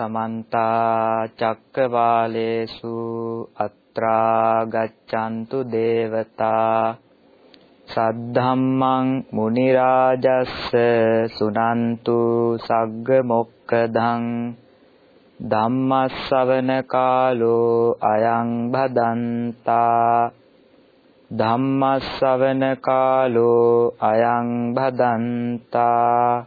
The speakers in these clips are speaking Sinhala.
සමන්ත චක්කවාලේසු අත්‍රා ගච්ඡන්තු දේවතා සද්ධම්මං මුනි රාජස්ස සුනන්තු සග්ග මොක්කදං ධම්මස්සවන කාලෝ අයං භදන්තා ධම්මස්සවන කාලෝ අයං භදන්තා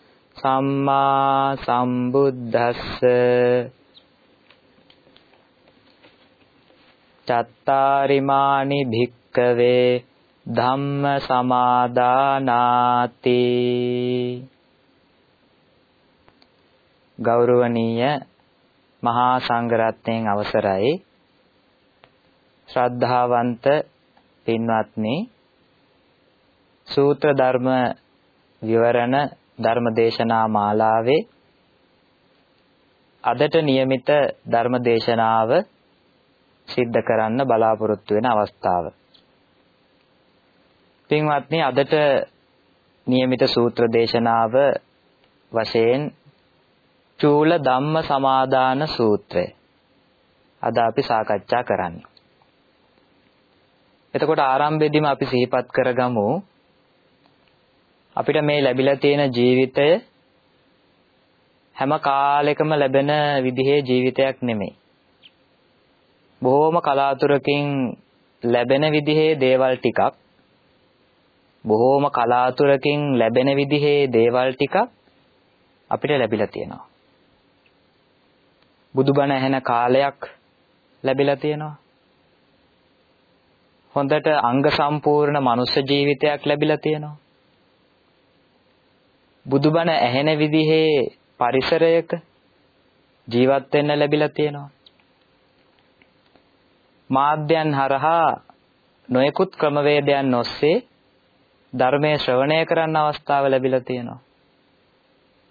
සම්මා සම්බුද්දස්ස චත්තාරිමානි භික්කවේ ධම්ම සමාදානාති. ගෞරවනීය මහා සංඝරත්නයන් අවසරයි. ශ්‍රද්ධාවන්ත පින්වත්නි සූත්‍ර ධර්ම විවරණ ධර්ම දේශනා මාලාවේ අදට નિયમિત ධර්ම දේශනාව සිද්ධ කරන්න බලාපොරොත්තු වෙන අවස්ථාව. පින්වත්නි අදට નિયમિત සූත්‍ර දේශනාව වශයෙන් චූල ධම්ම සමාදාන සූත්‍රය අද අපි සාකච්ඡා කරන්නේ. එතකොට ආරම්භයේදීම අපි සිහිපත් කරගමු අපිට මේ ලැබිලා තියෙන ජීවිතය හැම කාලෙකම ලැබෙන විදිහේ ජීවිතයක් නෙමෙයි. බොහොම කලාතුරකින් ලැබෙන විදිහේ දේවල් ටිකක් බොහොම කලාතුරකින් ලැබෙන විදිහේ දේවල් ටිකක් අපිට ලැබිලා තියෙනවා. බුදුබණ ඇහෙන කාලයක් ලැබිලා තියෙනවා. හොඳට අංග සම්පූර්ණ මනුෂ්‍ය ජීවිතයක් ලැබිලා තියෙනවා. බුදුබණ ඇහෙන විදිහේ පරිසරයක ජීවත් වෙන්න ලැබිලා තියෙනවා. මාධ්‍යයන් හරහා නොයෙකුත් ක්‍රමවේදයන් ඔස්සේ ධර්මයේ ශ්‍රවණය කරන්න අවස්ථාව ලැබිලා තියෙනවා.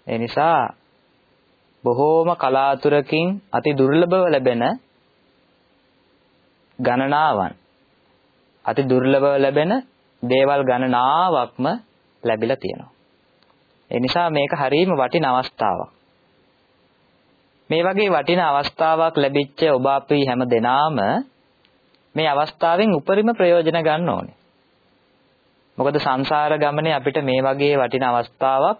ඒ නිසා බොහෝම කලාතුරකින් අති දුර්ලභව ලැබෙන ගණනාවන් අති දුර්ලභව ලැබෙන දේවල් ගණනාවක්ම ලැබිලා තියෙනවා. ඒ නිසා මේක හරීම වටින අවස්ථාවක්. මේ වගේ වටින අවස්ථාවක් ලැබිච්ච ඔබ අපි හැම දෙනාම මේ අවස්ථාවෙන් උපරිම ප්‍රයෝජන ගන්න ඕනේ. මොකද සංසාර ගමනේ අපිට මේ වගේ වටින අවස්ථාවක්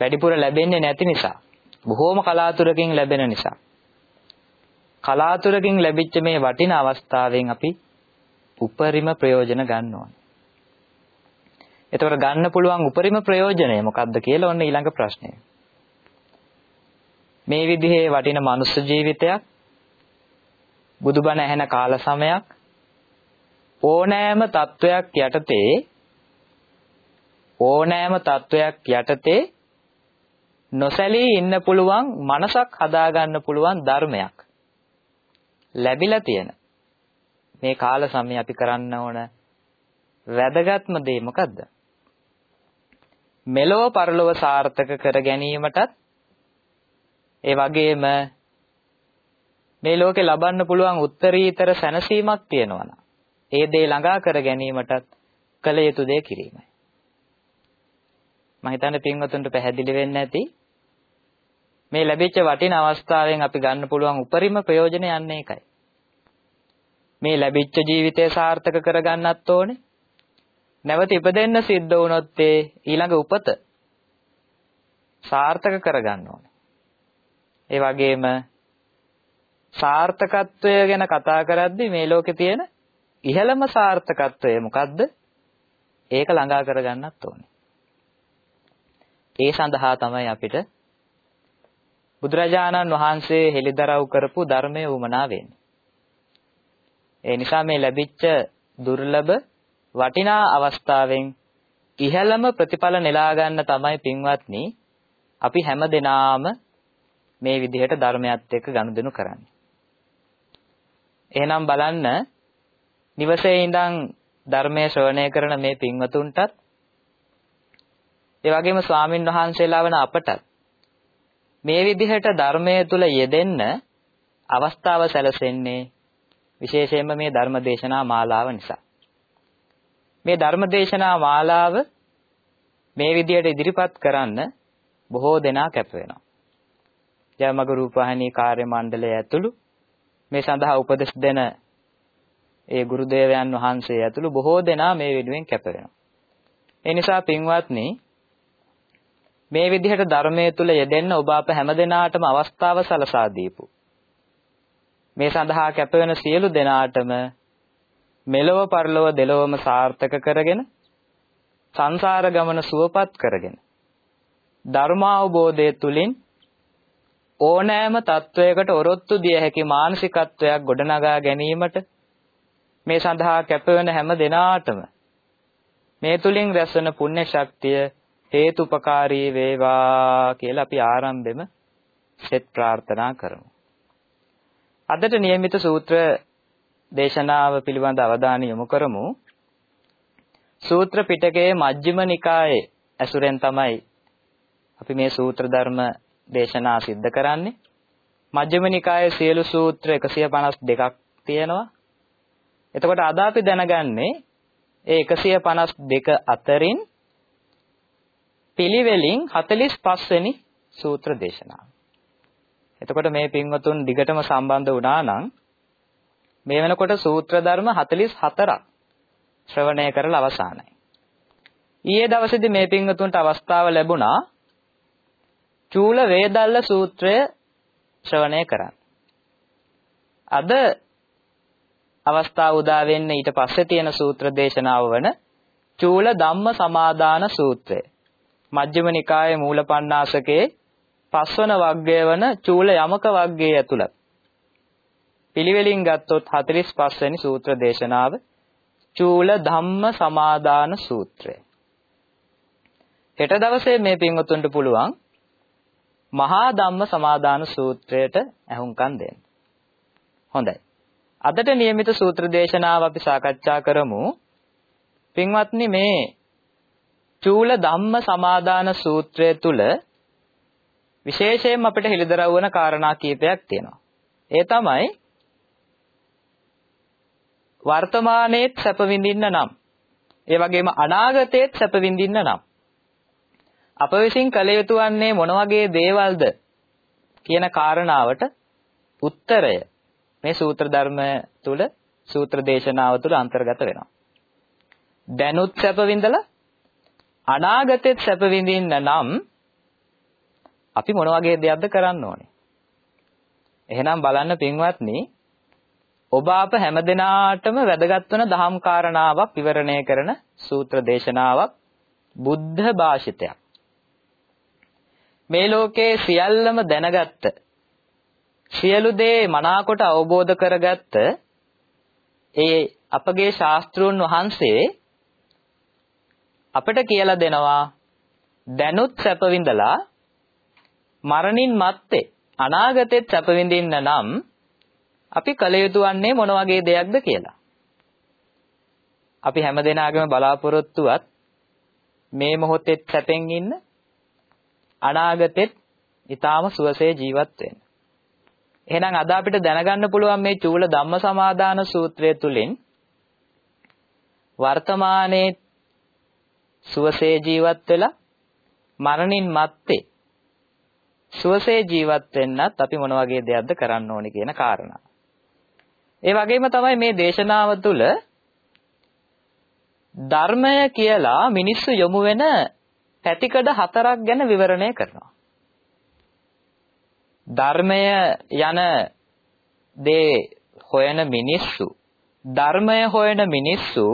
වැඩිපුර ලැබෙන්නේ නැති නිසා. බොහෝම කලාතුරකින් ලැබෙන නිසා. කලාතුරකින් ලැබිච්ච මේ වටින අවස්ථාවෙන් අපි උපරිම ප්‍රයෝජන ගන්න ඕනේ. එතකොට ගන්න පුළුවන් උපරිම ප්‍රයෝජනය මොකක්ද කියලා ඔන්න ඊළඟ ප්‍රශ්නය. මේ විදිහේ වටින මනුස්ස ජීවිතයක් බුදුබණ ඇහෙන කාල සමයක් ඕනෑම තත්වයක් යටතේ ඕනෑම තත්වයක් යටතේ නොසැලී ඉන්න පුළුවන් මනසක් හදාගන්න පුළුවන් ධර්මයක් ලැබිලා තියෙන මේ කාල සමය අපි කරන්න ඕන වැදගත්ම දේ මොකද්ද? මෙලොව පරලොව සාර්ථක කර ගැනීමටත් ඒ වගේම මේ ලෝකේ ලබන්න පුළුවන් උත්තරීතර සැනසීමක් තියෙනවා ඒ දේ ළඟා කර ගැනීමටත් කළ යුතු දේ කිරීමයි. මම හිතන්නේ පින්වතුන්ට පැහැදිලි වෙන්න ඇති මේ ලැබිච්ච වටින අවස්ථාවෙන් අපි ගන්න පුළුවන් උපරිම ප්‍රයෝජනය යන්නේ ඒකයි. මේ ලැබිච්ච ජීවිතය සාර්ථක කරගන්නත් ඕනේ. නැවත ඉපදෙන්න සිද්ධ වුණොත් ඒ ඊළඟ උපත සාර්ථක කරගන්න ඕනේ. ඒ වගේම සාර්ථකත්වය ගැන කතා කරද්දී මේ ලෝකේ තියෙන ඉහළම සාර්ථකත්වය මොකද්ද? ඒක ළඟා කරගන්නත් ඕනේ. ඒ සඳහා තමයි අපිට බුදුරජාණන් වහන්සේ හෙළිදරව් කරපු ධර්මයේ උමනා වෙන්නේ. ඒ නිසා මේ ලැබිච්ච දුර්ලභ වටිනා අවස්ථාවෙන් ඉහළම ප්‍රතිඵල නෙලා ගන්න තමයි පින්වත්නි අපි හැම දිනාම මේ විදිහට ධර්මයත් එක්ක ගනුදෙනු කරන්නේ. එහෙනම් බලන්න නිවසේ ඉඳන් ධර්මයේ ශ්‍රවණය කරන මේ පින්වතුන්ටත් ඒ වගේම ස්වාමින් වහන්සේලා වන අපටත් මේ විදිහට ධර්මයේ තුල යෙදෙන්න අවස්ථාව සැලසෙන්නේ විශේෂයෙන්ම මේ ධර්ම දේශනා මාලාව නිසා. මේ ධර්ම දේශනා මාලාව මේ විදිහට ඉදිරිපත් කරන්න බොහෝ දෙනා කැප වෙනවා. ජයමග රූපවාහිනී කාර්ය මණ්ඩලය ඇතුළු මේ සඳහා උපදෙස් දෙන ඒ ගුරුදේවයන් වහන්සේ ඇතුළු බොහෝ දෙනා මේ වෙනුවෙන් කැප වෙනවා. ඒ නිසා පින්වත්නි මේ විදිහට ධර්මයේ තුල යෙදෙන්න ඔබ අප හැමදෙනාටම අවස්ථාව සලසා දීපු. මේ සඳහා කැප වෙන සියලු දෙනාටම මෙලොව පරලොව දෙලොවම සාර්ථක කරගෙන සංසාර ගමන සුවපත් කරගෙන ධර්මාවබෝධය තුලින් ඕනෑම තත්වයකට ඔරොත්තු දිය හැකි මානසිකත්වයක් ගොඩනගා ගැනීමට මේ සඳහා කැපවෙන හැම දිනාටම මේ තුලින් රැස්වෙන පුණ්‍ය ශක්තිය හේතුපකාරී වේවා කියලා අපි ආරම්භෙම සෙත් ප්‍රාර්ථනා කරමු. අදට નિયમિત සූත්‍ර දේශනාව පිළිබඳ අවධානය යොමු කරමු. සූත්‍ර පිටකයේ මජ්ක්‍ධිම නිකායේ ඇසුරෙන් තමයි අපි මේ සූත්‍ර ධර්ම දේශනා සිද්ධ කරන්නේ. මජ්ක්‍ධිම නිකායේ සියලු සූත්‍ර 152ක් තියෙනවා. එතකොට අද අපි දැනගන්නේ ඒ 152 අතරින් පිළිවෙලින් 45 වෙනි සූත්‍ර දේශනාව. එතකොට මේ පින්වතුන් දිගටම සම්බන්ධ වුණා නම් මේ වෙනකොට සූත්‍ර ධර්ම 44ක් ශ්‍රවණය කරලා අවසానයි. ඊයේ දවසේදී මේ පින්වතුන්ට අවස්ථාව ලැබුණා චූල වේදල්ල සූත්‍රය ශ්‍රවණය කරන්න. අද අවස්ථාව උදා වෙන්නේ ඊට පස්සේ තියෙන සූත්‍ර දේශනාව වන චූල ධම්ම සමාදාන සූත්‍රය. මජ්ක්‍ධිම නිකායේ මූලපණ්ණාසකේ පස්වන වග්ගය වන චූල යමක වග්ගයේ ඇතුළත්. පිළිවෙලින් ගත්තොත් 45 වෙනි සූත්‍ර දේශනාව චූල ධම්ම සමාදාන සූත්‍රය. හෙට දවසේ මේ පින්වතුන්ට පුළුවන් මහා ධම්ම සමාදාන සූත්‍රයට ඇහුම්කන් දෙන්න. හොඳයි. අදට નિયમિત සූත්‍ර දේශනාව අපි සාකච්ඡා කරමු. පින්වත්නි මේ චූල ධම්ම සමාදාන සූත්‍රය තුල විශේෂයෙන්ම අපිට හිලිදරව් වන කාරණා කීපයක් තියෙනවා. ඒ තමයි වර්තමානයේත් සැප විඳින්න නම් ඒ වගේම අනාගතයේත් සැප විඳින්න නම් අප විසින් කළ යුතු වන්නේ මොන වගේ දේවල්ද කියන කාරණාවට උත්තරය මේ සූත්‍ර ධර්ම තුල සූත්‍ර දේශනාව තුල අන්තර්ගත වෙනවා. දැනුත් සැප විඳලා අනාගතෙත් සැප විඳින්න නම් අපි මොන වගේ දෙයක්ද කරන්න ඕනේ? එහෙනම් බලන්න පින්වත්නි ඔබ අප හැමදෙනාටම වැදගත් වන දහම් කාරණාවක් විවරණය කරන සූත්‍ර දේශනාවක් බුද්ධ භාෂිතයක්. මේ ලෝකේ සියල්ලම දැනගත්ත සියලු දේ මනාකොට අවබෝධ කරගත්ත ඒ අපගේ ශාස්ත්‍රූන් වහන්සේ අපට කියලා දෙනවා දැනුත් සැප විඳලා මරණින් මත්තේ අනාගතෙත් සැප විඳින්න නම් අපි කල යුතු වන්නේ මොන වගේ දෙයක්ද කියලා. අපි හැමදෙනාගේම බලාපොරොත්තුවත් මේ මොහොතේ සැපෙන් ඉන්න අනාගතෙත් ඊටාම සුවසේ ජීවත් වෙන්න. එහෙනම් අද අපිට දැනගන්න පුළුවන් මේ චූල ධම්මසමාදාන සූත්‍රය තුලින් වර්තමානයේ සුවසේ ජීවත් වෙලා මරණින් මත්තේ සුවසේ ජීවත් වෙන්නත් අපි මොන වගේ දෙයක්ද කරන්න ඕනේ කියන කාරණා. ඒ වගේම තමයි මේ දේශනාව තුළ ධර්මය කියලා මිනිස්සු යොමු වෙන පැතිකඩ හතරක් ගැන විවරණය කරනවා. ධර්මය යන දේ හොයන මිනිස්සු ධර්මය හොයන මිනිස්සු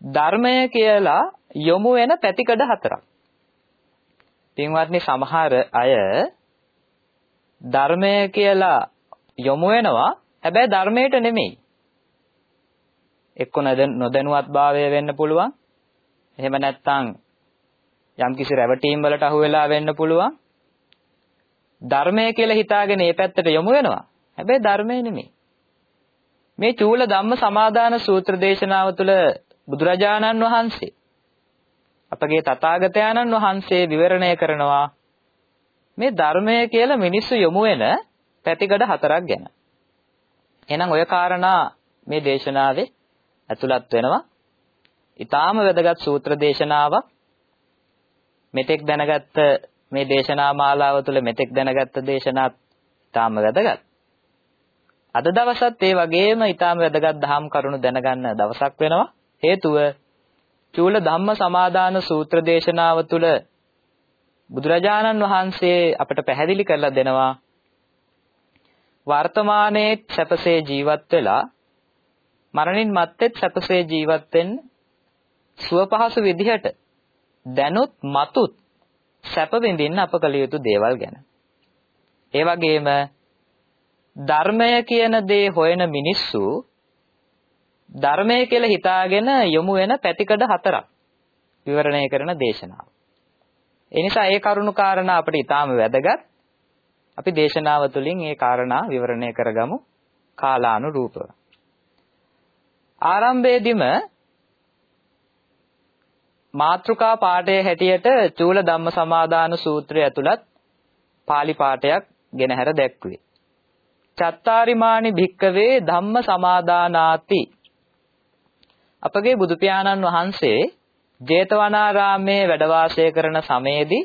ධර්මය කියලා යොමු වෙන පැතිකඩ හතරක්. පින්වත්නි සමහර අය ධර්මය කියලා යොමු වෙනවා හැබැයි ධර්මයට නෙමෙයි. එක්ක නොදැනුවත් භාවය වෙන්න පුළුවන්. එහෙම නැත්නම් යම්කිසි රැවටීම් වලට අහු වෙලා වෙන්න පුළුවන්. ධර්මය කියලා හිතාගෙන මේ පැත්තට යොමු වෙනවා. හැබැයි ධර්මය නෙමෙයි. මේ චූල ධම්ම සමාදාන සූත්‍ර දේශනාව තුළ බුදුරජාණන් වහන්සේ අපගේ තථාගතයන්න් වහන්සේ විවරණය කරනවා මේ ධර්මය කියලා මිනිස්සු යොමු වෙන පැතිකඩ හතරක් ගැන. එහෙනම් ඔය කාරණා මේ දේශනාවේ ඇතුළත් වෙනවා. ඊටාම වැදගත් සූත්‍ර දේශනාවක්. මෙතෙක් දැනගත්ත මේ දේශනා මාලාව තුළ මෙතෙක් දැනගත්ත දේශනාත් ඊටාම වැදගත්. අද දවසත් ඒ වගේම ඊටාම වැදගත් දහම් කරුණු දැනගන්න දවසක් වෙනවා. හේතුව චූල ධම්ම සමාදාන සූත්‍ර දේශනාව තුළ බුදුරජාණන් වහන්සේ අපට පැහැදිලි කරලා දෙනවා වර්තමානයේ සැපසේ ජීවත් වෙලා මරණින් මත්තේ සැපසේ ජීවත් වෙන්න සුව පහසු විදිහට දැනුත් මතුත් සැප විඳින්න අප කළ යුතු දේවල් ගැන. ඒ වගේම ධර්මය කියන දේ හොයන මිනිස්සු ධර්මය කියලා හිතාගෙන යොමු වෙන පැතිකඩ හතරක් විවරණය කරන දේශනාව. ඒ නිසා ඒ කරුණු කාරණා අපිට ඊටාම වැදගත්. අපි දේශනාව තුළින් ඒ කාරණා විවරණය කරගමු කාලානුරූපව. ආරම්භයේදීම මාත්‍රිකා පාඨයේ හැටියට චූල ධම්ම සමාදාන සූත්‍රය ඇතුළත් pāli පාඨයක් ගෙනහැර දැක්වේ. චත්තාරිමානි භික්කවේ ධම්ම සමාදානාති අපගේ බුදු පියාණන් වහන්සේ ජේතවනාරාමේ වැඩ වාසය කරන සමයේදී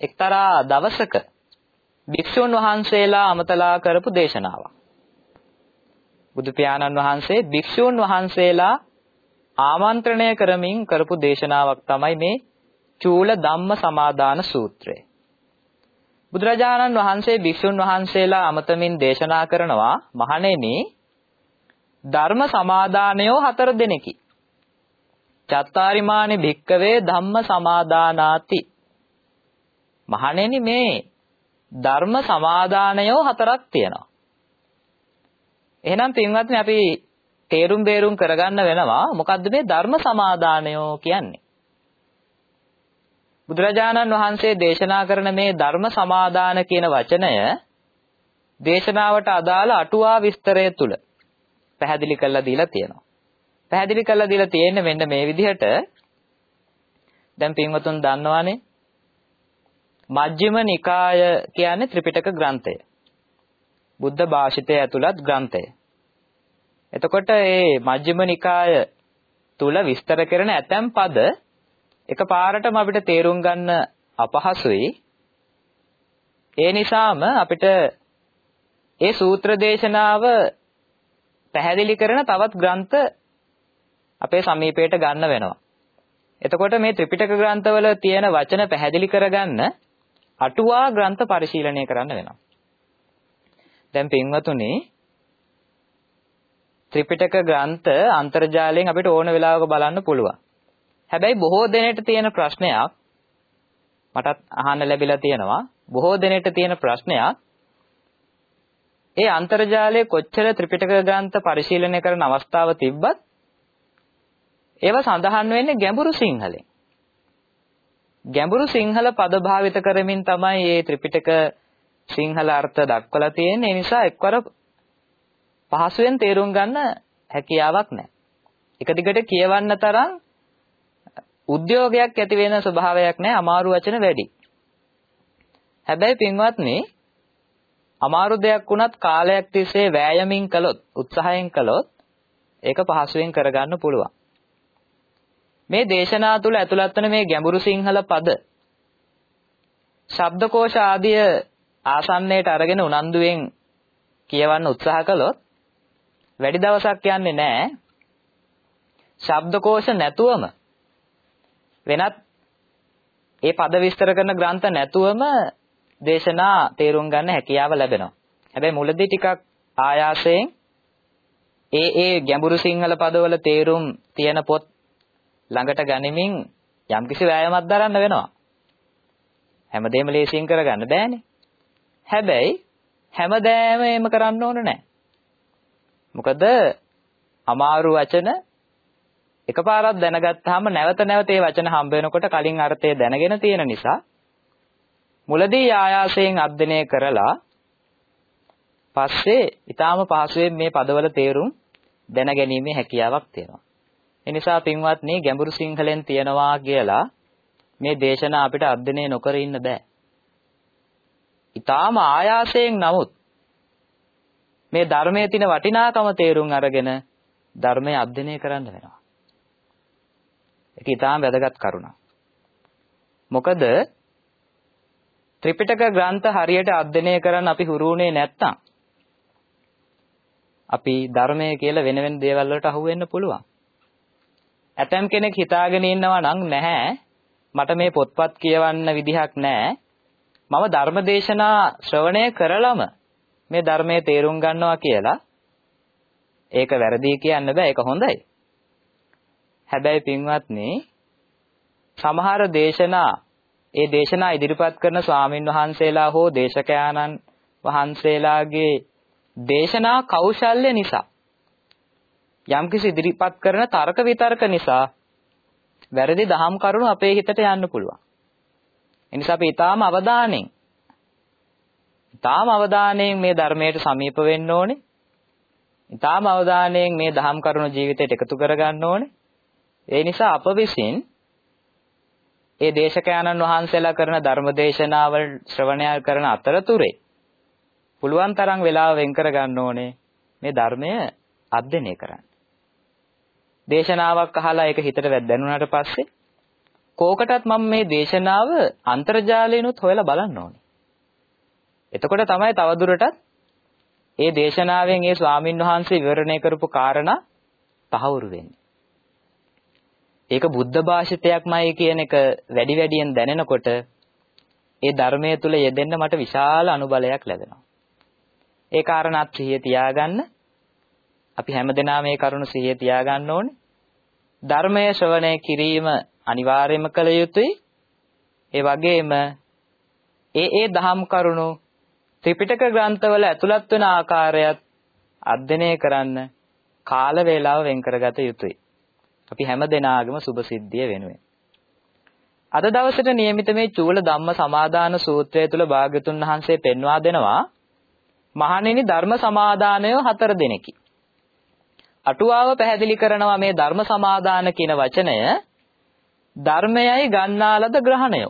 එක්තරා දවසක භික්ෂුන් වහන්සේලා අමතලා කරපු දේශනාවක්. බුදු පියාණන් වහන්සේ භික්ෂුන් වහන්සේලා ආමන්ත්‍රණය කරමින් කරපු දේශනාවක් තමයි මේ චූල ධම්ම සමාදාන සූත්‍රය. බුදුරජාණන් වහන්සේ භික්ෂුන් වහන්සේලා අමතමින් දේශනා කරනවා මහණෙනි ධර්ම සමාදානයෝ හතර දෙනෙකි. චත්තාරිමානි භික්කවේ ධම්ම සමාදානාති. මහණෙනි මේ ධර්ම සමාදානයෝ හතරක් තියෙනවා. එහෙනම් පින්වත්නි අපි තේරුම් බේරුම් කරගන්න වෙනවා මොකද්ද මේ ධර්ම සමාදානයෝ කියන්නේ? බුදුරජාණන් වහන්සේ දේශනා කරන මේ ධර්ම සමාදාන කියන වචනය දේශනාවට අදාළ අටුවා විස්තරය තුල පැහැදිලි කරලා දීලා තියෙනවා. පැහැදිලි කරලා දීලා තියෙන්නේ මෙන්න මේ විදිහට. දැන් පින්වතුන් දන්නවනේ මජ්ක්‍ධිම නිකාය කියන්නේ ත්‍රිපිටක ග්‍රන්ථය. බුද්ධ භාෂිතය ඇතුළත් ග්‍රන්ථය. එතකොට මේ මජ්ක්‍ධිම නිකාය තුල විස්තර කරන ඇතැම් පද එකපාරටම අපිට තේරුම් ගන්න අපහසුයි. ඒ නිසාම අපිට ඒ සූත්‍ර දේශනාව පැහැදිලි කරන තවත් ග්‍රන්ථ අපේ සමීපයට ගන්න වෙනවා. එතකොට මේ ත්‍රිපිටක ග්‍රන්ථවල තියෙන වචන පැහැදිලි කරගන්න අටුවා ග්‍රන්ථ පරිශීලනය කරන්න වෙනවා. දැන් පින්වතුනි ත්‍රිපිටක ග්‍රන්ථ අන්තර්ජාලයෙන් අපිට ඕන වෙලාවක බලන්න පුළුවන්. හැබැයි බොහෝ දෙනෙට තියෙන ප්‍රශ්නයක් මටත් අහන්න ලැබිලා තියෙනවා. බොහෝ දෙනෙට තියෙන ප්‍රශ්නයක් ඒ අන්තර්ජාලයේ කොච්චර ත්‍රිපිටක ග්‍රන්ථ පරිශීලනය කරන අවස්ථාව තිබ්බත් ඒවා සඳහන් වෙන්නේ ගැඹුරු සිංහලෙන්. ගැඹුරු සිංහල පද භාවිත කරමින් තමයි මේ ත්‍රිපිටක සිංහල අර්ථ දක්වලා තියෙන්නේ. ඒ නිසා එක්වර පහසුවෙන් තේරුම් ගන්න හැකියාවක් නැහැ. එක දිගට කියවන්න තරම් උද්‍යෝගයක් ඇති වෙන ස්වභාවයක් නැහැ. අමාරු වචන වැඩි. හැබැයි පින්වත්නි අමාරු දෙයක් වුණත් කාලයක් තිස්සේ වෑයමින් කළොත් උත්සාහයෙන් කළොත් ඒක පහසුවෙන් කරගන්න පුළුවන්. මේ දේශනා තුල ඇතුළත් වන මේ ගැඹුරු සිංහල පද ශබ්දකෝෂ ආදිය ආසන්නයට අරගෙන උනන්දුවෙන් කියවන්න උත්සාහ කළොත් වැඩි දවසක් යන්නේ නැහැ. ශබ්දකෝෂ නැතුවම වෙනත් ඒ පද විස්තර කරන ග්‍රන්ථ නැතුවම දේශනා තේරුම් ගන්න හැකියාව ලැබෙනවා. හැබැයි මුලදී ටිකක් ආයාසයෙන් ඒ ඒ ගැඹුරු සිංහල පදවල තේරුම් තියෙන පොත් ළඟට ගනිමින් යම්කිසි වෑයමක් දරන්න වෙනවා. හැමදේම ලේසියෙන් කරගන්න බෑනේ. හැබැයි හැමදෑම එහෙම කරන්න ඕන නැහැ. මොකද අමාරු වචන එකපාරක් දැනගත්තාම නැවත නැවත ඒ වචන හම්බ වෙනකොට කලින් අර්ථය දැනගෙන තියෙන නිසා මුලදී ආයාසයෙන් අධ්‍යයනය කරලා පස්සේ ඊටාම පහසුවෙන් මේ පදවල තේරුම් දැනගැනීමේ හැකියාවක් තියෙනවා. ඒ නිසා පින්වත්නි ගැඹුරු සිංහලෙන් තියනවා කියලා මේ දේශනා අපිට අධ්‍යයනය නොකර ඉන්න බෑ. ඊටාම ආයාසයෙන් නමුත් මේ ධර්මයේ තියෙන වටිනාකම තේරුම් අරගෙන ධර්මය අධ්‍යයනය කරන්න වෙනවා. ඒක ඊටාම වැදගත් කරුණක්. මොකද ත්‍රිපිටක ග්‍රන්ථ හරියට අධ්‍යයනය කරන්න අපි හුරුුනේ නැත්තම් අපි ධර්මය කියලා වෙන වෙන දේවල් වලට අහු වෙන්න පුළුවන්. ඇතම් කෙනෙක් හිතාගෙන ඉන්නවා නම් නැහැ මට මේ පොත්පත් කියවන්න විදිහක් නැහැ. මම ධර්මදේශනා ශ්‍රවණය කරලම මේ ධර්මයේ තේරුම් ගන්නවා කියලා. ඒක වැරදි කියන්න බෑ ඒක හොඳයි. හැබැයි පින්වත්නි සමහර දේශනා ඒ දේශනා ඉදිරිපත් කරන ස්වාමින් වහන්සේලා හෝ දේශකයාණන් වහන්සේලාගේ දේශනා කෞශල්‍ය නිසා යම්කිසි ඉදිරිපත් කරන තර්ක විතර්ක නිසා වැරදි දහම් කරුණු අපේ හිතට යන්න පුළුවන්. ඒ නිසා අපි ඊටාම අවධානයෙන් ඊටාම අවධානයෙන් මේ ධර්මයට සමීප වෙන්න ඕනේ. ඊටාම අවධානයෙන් මේ දහම් කරුණු ජීවිතයට එකතු කරගන්න ඕනේ. ඒ නිසා අප විසින් ඒ දේශකයන්න් වහන්සේලා කරන ධර්ම දේශනාවල් ශ්‍රවණය කරන අතරතුරේ පුළුවන් තරම් වෙලාව වෙන් කර ගන්න ඕනේ මේ ධර්මය අධ්‍යයනය කරන්න. දේශනාවක් අහලා ඒක හිතට වැද්දැනුණාට පස්සේ කෝකටත් මම මේ දේශනාව අන්තර්ජාලයෙන්ුත් හොයලා බලන්න ඕනේ. එතකොට තමයි තවදුරටත් ඒ දේශනාවෙන් ඒ ස්වාමින් වහන්සේ විවරණය කරපු කාරණා තහවුරු වෙන්නේ. ඒක බුද්ධ භාෂිතයක්මයි කියන එක වැඩි වැඩියෙන් දැනෙනකොට ඒ ධර්මයේ තුල යෙදෙන්න මට විශාල අනුබලයක් ලැබෙනවා. ඒ කාරණාත් සිහිය තියාගන්න අපි හැමදෙනාම මේ කරුණ සිහිය තියාගන්න ඕනේ. ධර්මයේ ශ්‍රවණය කිරීම අනිවාර්යයෙන්ම කළ යුතුයි. ඒ වගේම ඒ ඒ දහම් කරුණු ත්‍රිපිටක ග්‍රන්ථවල ඇතුළත් වෙන ආකාරයත් අධ්‍යයනය කරන්න කාල වේලාව වෙන් කරගත යුතුයි. අපි හැම දිනාගම සුභ සිද්ධිය වෙනුවෙන්. අද දවසේට નિયમિત මේ චූල ධම්ම සමාදාන සූත්‍රය තුල භාග්‍යතුන් වහන්සේ පෙන්වා දෙනවා මහණෙනි ධර්ම සමාදානය හතර දෙනෙකි. අටුවාව පැහැදිලි කරනවා මේ ධර්ම සමාදාන කියන වචනය ධර්මයයි ගන්නාලද ග්‍රහණය.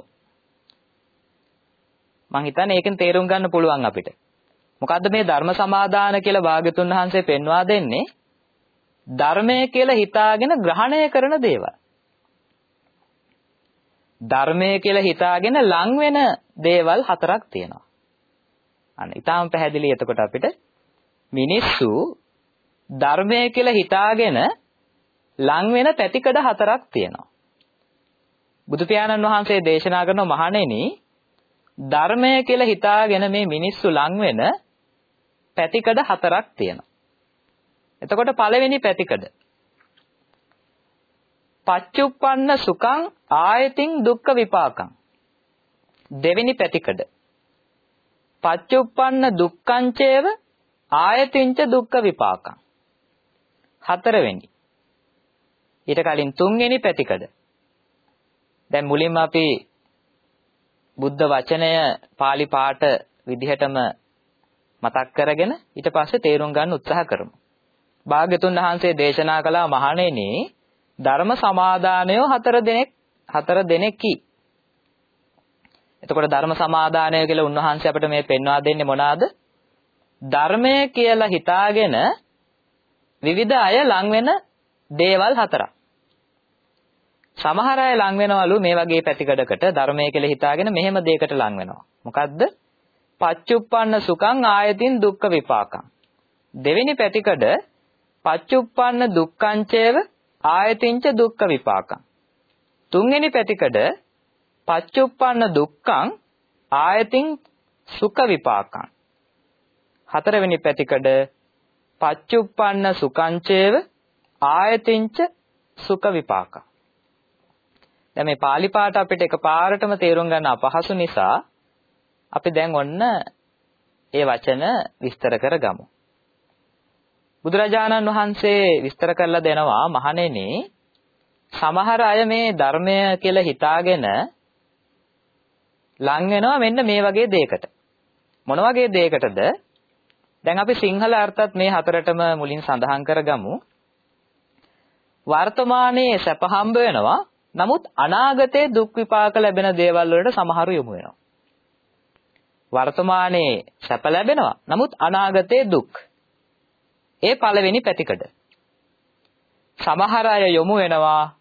මං හිතන්නේ ඒකෙන් තේරුම් ගන්න පුළුවන් අපිට. මොකද්ද මේ ධර්ම සමාදාන කියලා භාග්‍යතුන් වහන්සේ පෙන්වා දෙන්නේ? ධර්මය කියලා හිතාගෙන ග්‍රහණය කරන දේවල්. ධර්මය කියලා හිතාගෙන ලං වෙන දේවල් හතරක් තියෙනවා. අන්න ඊටාම පැහැදිලි එතකොට අපිට මිනිස්සු ධර්මය කියලා හිතාගෙන ලං වෙන පැතිකඩ හතරක් තියෙනවා. බුදු පියාණන් වහන්සේ දේශනා කරන මහණෙනි ධර්මය කියලා හිතාගෙන මේ මිනිස්සු ලං වෙන පැතිකඩ හතරක් තියෙනවා. එතකොට පළවෙනි පැතිකඩ පච්චුප්පන්න සුඛං ආයතින් දුක්ඛ විපාකං දෙවෙනි පැතිකඩ පච්චුප්පන්න දුක්ඛංචේව ආයතින්ච දුක්ඛ විපාකං. හතරවෙනි. ඊට කලින් තුන්වෙනි පැතිකඩ. දැන් මුලින්ම අපි බුද්ධ වචනය pāli පාඨ විදිහටම මතක් කරගෙන ඊට පස්සේ තේරුම් ගන්න උත්සාහ කරමු. භාග්‍යතුන් වහන්සේ දේශනා කළා මහණෙනි ධර්ම සමාදානය හතර දෙනෙක් හතර දෙනෙක්කි. එතකොට ධර්ම සමාදානය කියලා උන්වහන්සේ අපිට මේ පෙන්වා දෙන්නේ මොනවාද? ධර්මය කියලා හිතාගෙන විවිධ අය ලං වෙන දේවල් හතරක්. සමහර අය ලං වෙනවලු මේ වගේ පැතිකඩකට ධර්මය කියලා හිතාගෙන මෙහෙම දෙයකට ලං වෙනවා. මොකද්ද? පච්චුප්පන්න සුඛං ආයතින් දුක්ඛ විපාකං. දෙවෙනි පැතිකඩ පච්චුප්පන්න දුක්ඛංචේව ආයතින්ච දුක්ඛ විපාකං. තුන්වෙනි පැතිකඩ පච්චුප්පන්න දුක්ඛං ආයතින් සුඛ විපාකං හතරවෙනි පැතිකඩ පච්චුප්පන්න සුඛංචේව ආයතින්ච සුඛ විපාකං දැන් මේ pāli පාඨ අපිට එකපාරටම තේරුම් ගන්න අපහසු නිසා අපි දැන් ඔන්න ඒ වචන විස්තර කරගමු බුදුරජාණන් වහන්සේ විස්තර කරලා දෙනවා මහණෙනි සමහර අය මේ ධර්මය කියලා හිතාගෙන ලං වෙනවා මෙන්න මේ වගේ දෙයකට. මොන වගේ දෙයකටද? දැන් අපි සිංහල අර්ථත් මේ හතරටම මුලින් සඳහන් කරගමු. වර්තමානයේ සැප හම්බ වෙනවා. නමුත් අනාගතයේ දුක් විපාක ලැබෙන දේවල් වලට සමහරු යොමු වෙනවා. වර්තමානයේ සැප ලැබෙනවා. නමුත් අනාගතයේ දුක්. ඒ පළවෙනි පැතිකඩ. සමහර අය යොමු වෙනවා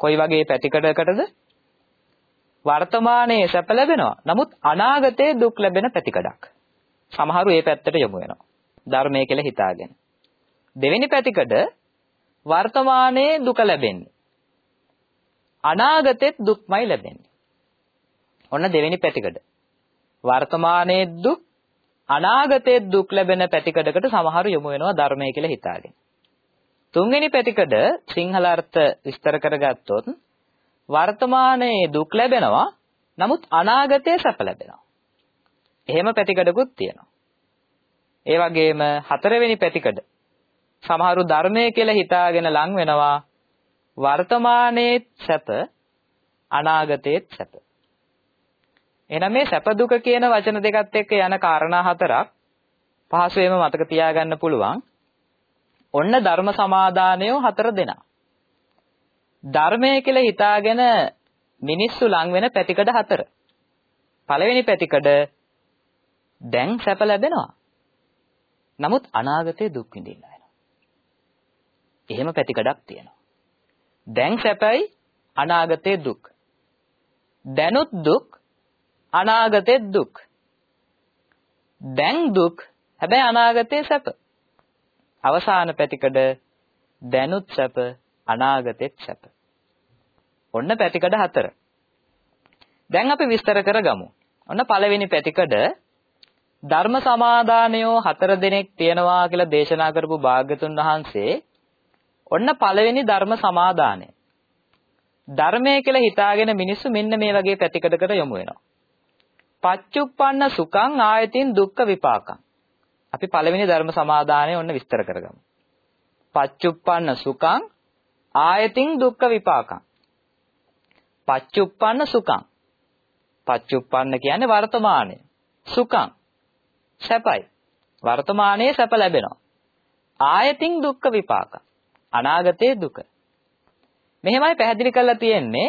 කොයි වගේ පැතිකඩකටද? වර්තමානයේ සැප ලැබෙනවා. නමුත් අනාගතයේ දුක් ලැබෙන පැතිකඩක්. සමහරු ඒ පැත්තට යොමු වෙනවා. ධර්මය කියලා හිතාගෙන. දෙවෙනි පැතිකඩ වර්තමානයේ දුක ලැබෙන්නේ. අනාගතෙත් දුක්මයි ලැබෙන්නේ. ඔන්න දෙවෙනි පැතිකඩ. වර්තමානයේ දුක් අනාගතයේ දුක් ලැබෙන පැතිකඩකට සමහරු යොමු වෙනවා ධර්මය කියලා හිතාගෙන. තුන්වෙනි පැතිකඩ සිංහල අර්ථ විස්තර කරගත්තොත් වර්තමානයේ දුක් ලැබෙනවා නමුත් අනාගතයේ සැප ලැබෙනවා. එහෙම පැතිකඩකුත් තියෙනවා. ඒ වගේම හතරවෙනි පැතිකඩ සමහරු ධර්මය කියලා හිතාගෙන ලං වෙනවා වර්තමානයේ සැප අනාගතයේ සැප. එහෙනම් මේ සැප දුක කියන වචන දෙකත් එක්ක යන කාරණා හතරක් පහසුවෙන්ම මතක තියාගන්න පුළුවන්. ඔන්න ධර්ම සමාදානය හතර දෙනා. ධර්මය කියලා හිතාගෙන මිනිස්සු ලං වෙන පැතිකඩ හතර. පළවෙනි පැතිකඩ දැන් සැප ලැබෙනවා. නමුත් අනාගතේ දුක් විඳින්න වෙනවා. එහෙම පැතිකඩක් තියෙනවා. දැන් සැපයි අනාගතේ දුක්. දැනුත් දුක් අනාගතේ දුක්. දැන් දුක් හැබැයි අනාගතේ සැප. අවසාන පැතිකඩ දැනුත් සැප අනාගතෙත් සැප. ඔන්න පැතිකඩ හතර. දැන් අපි විස්තර කරගමු. ඔන්න පළවෙනි පැතිකඩ ධර්ම සමාදානයෝ හතර දෙනෙක් තියෙනවා කියලා දේශනා කරපු භාග්‍යතුන් වහන්සේ ඔන්න පළවෙනි ධර්ම සමාදානය. ධර්මය කියලා හිතාගෙන මිනිස්සු මෙන්න මේ වගේ පැතිකඩකට යොමු වෙනවා. පච්චුප්පන්න සුඛං ආයතින් දුක්ඛ විපාකං. අපි පළවෙනි ධර්ම සමාදානය ඔන්න විස්තර කරගමු. පච්චුප්පන්න සුඛං ආයතින් දුක්ඛ විපාකං. පච්චුප්පන්න සුඛං. පච්චුප්පන්න කියන්නේ වර්තමානය. සුඛං සැපයි. වර්තමානයේ සැප ලැබෙනවා. ආයතින් දුක්ඛ විපාක. අනාගතයේ දුක. මෙහෙමයි පැහැදිලි කරලා තියෙන්නේ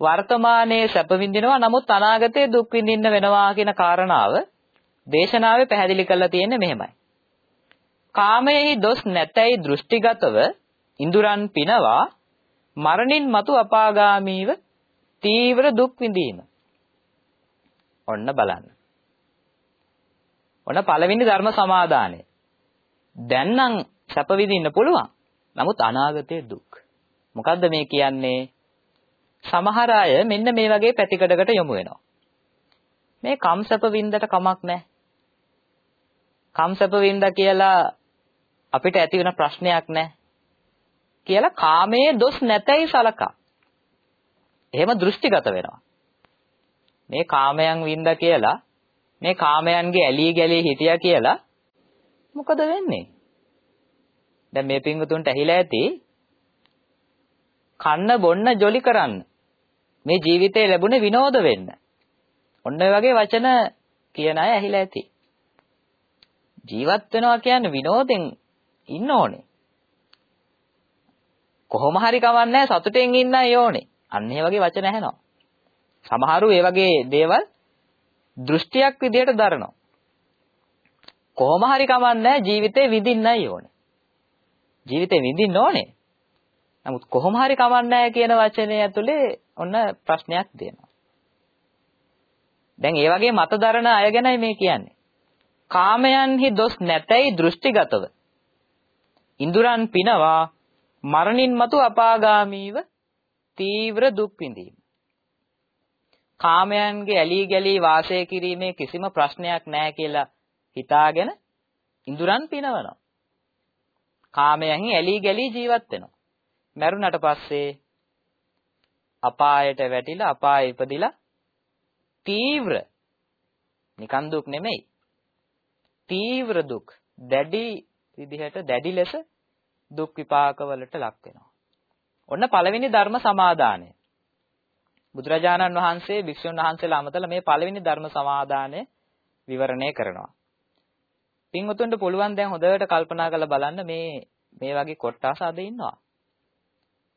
වර්තමානයේ සැප විඳිනවා නමුත් අනාගතයේ දුක් විඳින්න වෙනවා කියන කාරණාව දේශනාවේ පැහැදිලි කරලා තියෙන්නේ මෙහෙමයි. කාමයේ දොස් නැතයි දෘෂ්ටිගතව ඉඳුරන් පිනවා මරණින් මතු අපාගාමීව තීව්‍ර දුක් විඳීම. ඔන්න බලන්න. ඔන්න පළවෙනි ධර්ම සමාදානය. දැන් නම් සැප විඳින්න පුළුවන්. නමුත් අනාගතයේ දුක්. මොකද්ද මේ කියන්නේ? සමහර අය මෙන්න මේ වගේ පැතිකඩකට යොමු වෙනවා. මේ කම්සප වින්දට කමක් නැහැ. කම්සප වින්ද කියලා අපිට ඇති වෙන ප්‍රශ්නයක් නැහැ. කියලා කාමයේ දොස් නැතයි සලකා. එහෙම දෘෂ්ටිගත වෙනවා. මේ කාමයන් වින්ද කියලා මේ කාමයන්ගේ ඇලී ගැලී හිටියා කියලා මොකද වෙන්නේ? දැන් මේ පිංගුතුන්ට ඇහිලා ඇති කන්න බොන්න ජොලි කරන්න මේ ජීවිතේ ලැබුණේ විනෝද වෙන්න. ඔන්න ඔය වගේ වචන කියන අය ඇහිලා ඇති. ජීවත් වෙනවා කියන්නේ විනෝදෙන් ඉන්න ඕනේ. කොහොම හරි කවන්නේ සතුටෙන් ඉන්නයි ඕනේ. අන්න ඒ වගේ වචන ඇහෙනවා. සමහරු ඒ වගේ දේවල් දෘෂ්ටියක් විදියට දරනවා. කොහොම හරි කමන්නේ ජීවිතේ විඳින්නයි ඕනේ. ජීවිතේ විඳින්න ඕනේ. නමුත් කොහොම හරි කමන්නේ කියන වචනේ ඇතුලේ ඔන්න ප්‍රශ්නයක් තියෙනවා. දැන් ඒ වගේ මත දරන අය ගැනයි මේ කියන්නේ. කාමයන්හි දොස් නැතයි දෘෂ්ටිගතව. ඉඳුරන් පිනවා මරණින් මතු අපාගාමීව තීව්‍ර දුක් විඳීම. කාමයන්ගේ ඇලී ගැලී වාසය කිරීමේ කිසිම ප්‍රශ්නයක් නැහැ කියලා හිතාගෙන ඉඳුරන් පිනවනවා. කාමයන්හි ඇලී ගැලී ජීවත් වෙනවා. මරුණට පස්සේ අපායට වැටිලා අපායේ ඉපදිලා තීව්‍ර නිකන් දුක් නෙමෙයි. තීව්‍ර දුක් දැඩි විදිහට දැඩි ලෙස දුක් විපාකවලට ලක් වෙනවා. ඔන්න පළවෙනි ධර්ම සමාදානය. බුදුරජාණන් වහන්සේ භික්ෂුන් වහන්සේලා අමතලා මේ පළවෙනි ධර්ම සමාදානය විවරණය කරනවා. පින්වතුන්ට පුළුවන් දැන් හොඳට කල්පනා කරලා බලන්න මේ මේ වගේ කොටස් අද ඉන්නවා.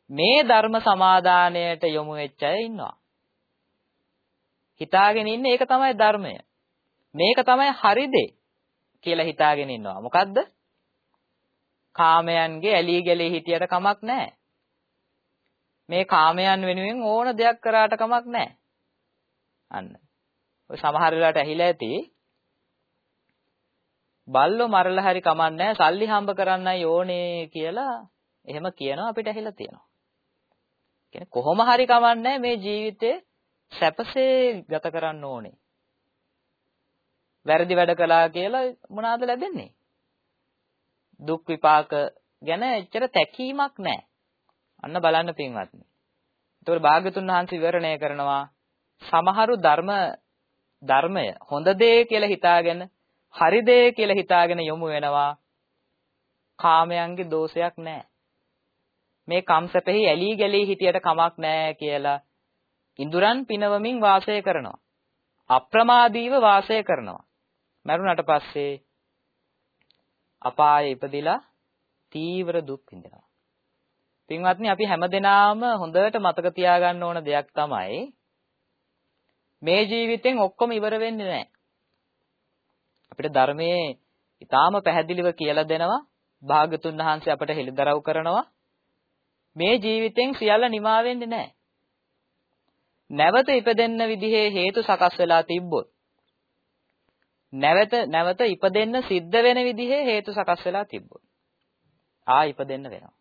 මේ ධර්ම සමාදානයට යොමු වෙච්ච අය ඉන්නවා. හිතාගෙන ඉන්නේ ඒක තමයි ධර්මය. මේක තමයි හරි දේ කියලා හිතාගෙන ඉන්නවා. මොකද්ද? කාමයන්ගේ ඇලී ගැලී හිටියට කමක් නැහැ. මේ කාමයන් වෙනුවෙන් ඕන දෙයක් කරාට කමක් නැහැ. අන්න. ඔය සමහර වෙලාවට ඇහිලා ඇති බල්ලෝ මරලා හරි කමන්නේ සල්ලි හම්බ කරන්නයි ඕනේ කියලා එහෙම කියනවා අපිට ඇහිලා තියෙනවා. කියන්නේ කොහොම හරි කමන්නේ මේ ජීවිතේ සැපසේ ගත කරන්න ඕනේ. වැරදි වැඩ කළා කියලා මොනවාද ලැබෙන්නේ? දුක් විපාක ගැන එච්චර තැකීමක් නැහැ. අන්න බලන්න පින්වත්නි. ඒතකොට භාග්‍යතුන් වහන්සේ විවරණය කරනවා සමහරු ධර්ම ධර්මය හොඳ දේ කියලා හිතාගෙන හරි දේ කියලා හිතාගෙන යොමු වෙනවා කාමයන්ගේ දෝෂයක් නැහැ. මේ කම්සපෙහි ඇලී ගැලී හිටියට කමක් නැහැ කියලා ඉඳුරන් පිනවමින් වාසය කරනවා. අප්‍රමාදීව වාසය කරනවා. මරුණට පස්සේ අපායේ ඉපදිලා තීව්‍ර දුක් විඳිනවා. පින්වත්නි අපි හැමදෙනාම හොඳට මතක තියාගන්න ඕන දෙයක් තමයි මේ ජීවිතෙන් ඔක්කොම ඉවර වෙන්නේ නැහැ. අපිට ධර්මයේ ඊටාම පැහැදිලිව කියලා දෙනවා භාගතුන් වහන්සේ අපට හෙළිදරව් කරනවා මේ ජීවිතෙන් සියල්ල නිමා වෙන්නේ නැහැ. නැවත ඉපදෙන්න විදිහේ හේතු සකස් වෙලා තිබ්බොත් නැවත නැවත ඉපදෙන්න සිද්ධ වෙන විදිහේ හේතු සකස් වෙලා තිබ්බොත් ආ ඉපදෙන්න වෙනවා.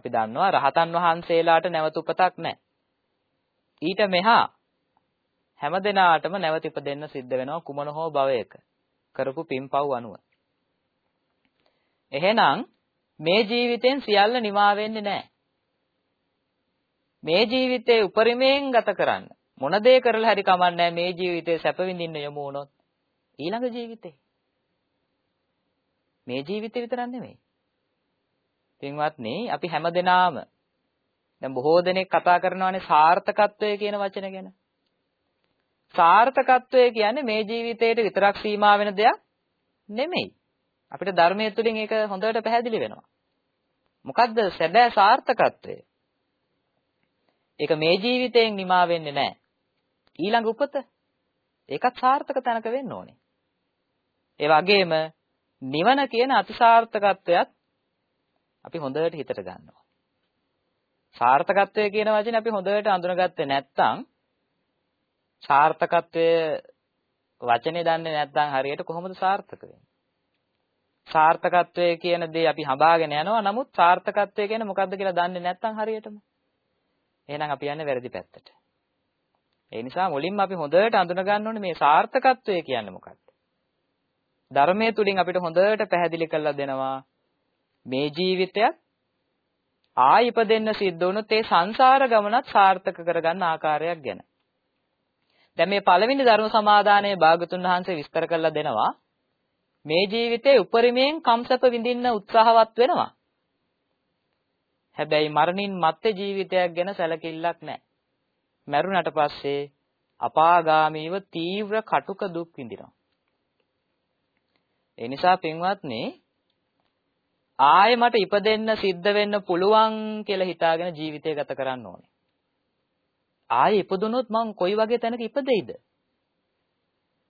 අපි දන්නවා රහතන් වහන්සේලාට නැවත උපතක් නැහැ. ඊට මෙහා හැමදෙනාටම නැවත ඉපදෙන්න සිද්ධ වෙනවා කුමන හෝ භවයක කරපු පින්පව් අනුව. එහෙනම් මේ ජීවිතෙන් සියල්ල නිමා වෙන්නේ නැහැ. මේ ජීවිතේ උපරිමයෙන් ගත කරන්න මොන දේ කරලා හරි කමන්නේ මේ ජීවිතේ සැප විඳින්න යමු වුණොත් ඊළඟ ජීවිතේ මේ ජීවිතේ විතරක් නෙමෙයි පින්වත්නි අපි හැමදෙනාම දැන් බොහෝ දෙනෙක් කතා කරනවානේ සාර්ථකත්වය කියන වචන ගැන සාර්ථකත්වය කියන්නේ මේ ජීවිතේට විතරක් සීමා වෙන දෙයක් නෙමෙයි අපිට ධර්මයේ තුලින් ඒක හොඳට පැහැදිලි වෙනවා මොකද්ද සැබෑ සාර්ථකත්වය ඒක මේ ජීවිතයෙන් නිමා වෙන්නේ නැහැ. ඊළඟ උපත ඒකත් සාර්ථක තැනක වෙන්න ඕනේ. ඒ වගේම නිවන කියන අතිසාර්ථකත්වයක් අපි හොඳට හිතට ගන්නවා. සාර්ථකත්වය කියන වචනේ අපි හොඳට අඳුනගත්තේ නැත්නම් සාර්ථකත්වය වචනේ දන්නේ නැත්නම් හරියට කොහොමද සාර්ථක වෙන්නේ? සාර්ථකත්වය කියන දේ අපි හඹාගෙන යනවා. නමුත් සාර්ථකත්වය කියන්නේ මොකක්ද කියලා දන්නේ නැත්නම් හරියටම එහෙනම් අපි යන්නේ වැරදි පැත්තට. ඒ නිසා මුලින්ම අපි හොඳට අඳුන ගන්න ඕනේ මේ සාර්ථකත්වය කියන්නේ මොකක්ද? ධර්මයේ තුලින් අපිට හොඳට පැහැදිලි කරලා දෙනවා මේ ජීවිතයත් ආයි ඉපදෙන්න සිද්ධ වුණොත් ඒ සංසාර ගමනත් සාර්ථක කරගන්න ආකාරයක් ගැන. දැන් මේ පළවෙනි ධර්ම සමාදානයේ භාගතුන් වහන්සේ විස්තර කරලා දෙනවා මේ ජීවිතේ උපරිමයෙන් කම්සප විඳින්න උත්සාහවත් වෙනවා. හැබැයි මරණින් මත්තේ ජීවිතයක් ගැන සැලකිල්ලක් නැහැ. මැරුණට පස්සේ අපාගාමීව තීව්‍ර කටුක දුක් විඳිනවා. ඒ නිසා පින්වත්නි ආයෙ මට ඉපදෙන්න සිද්ධ වෙන්න පුළුවන් කියලා හිතාගෙන ජීවිතය ගත කරන්න ඕනේ. ආයෙ ඉපදුනොත් මං කොයි වගේ තැනක ඉපදෙයිද?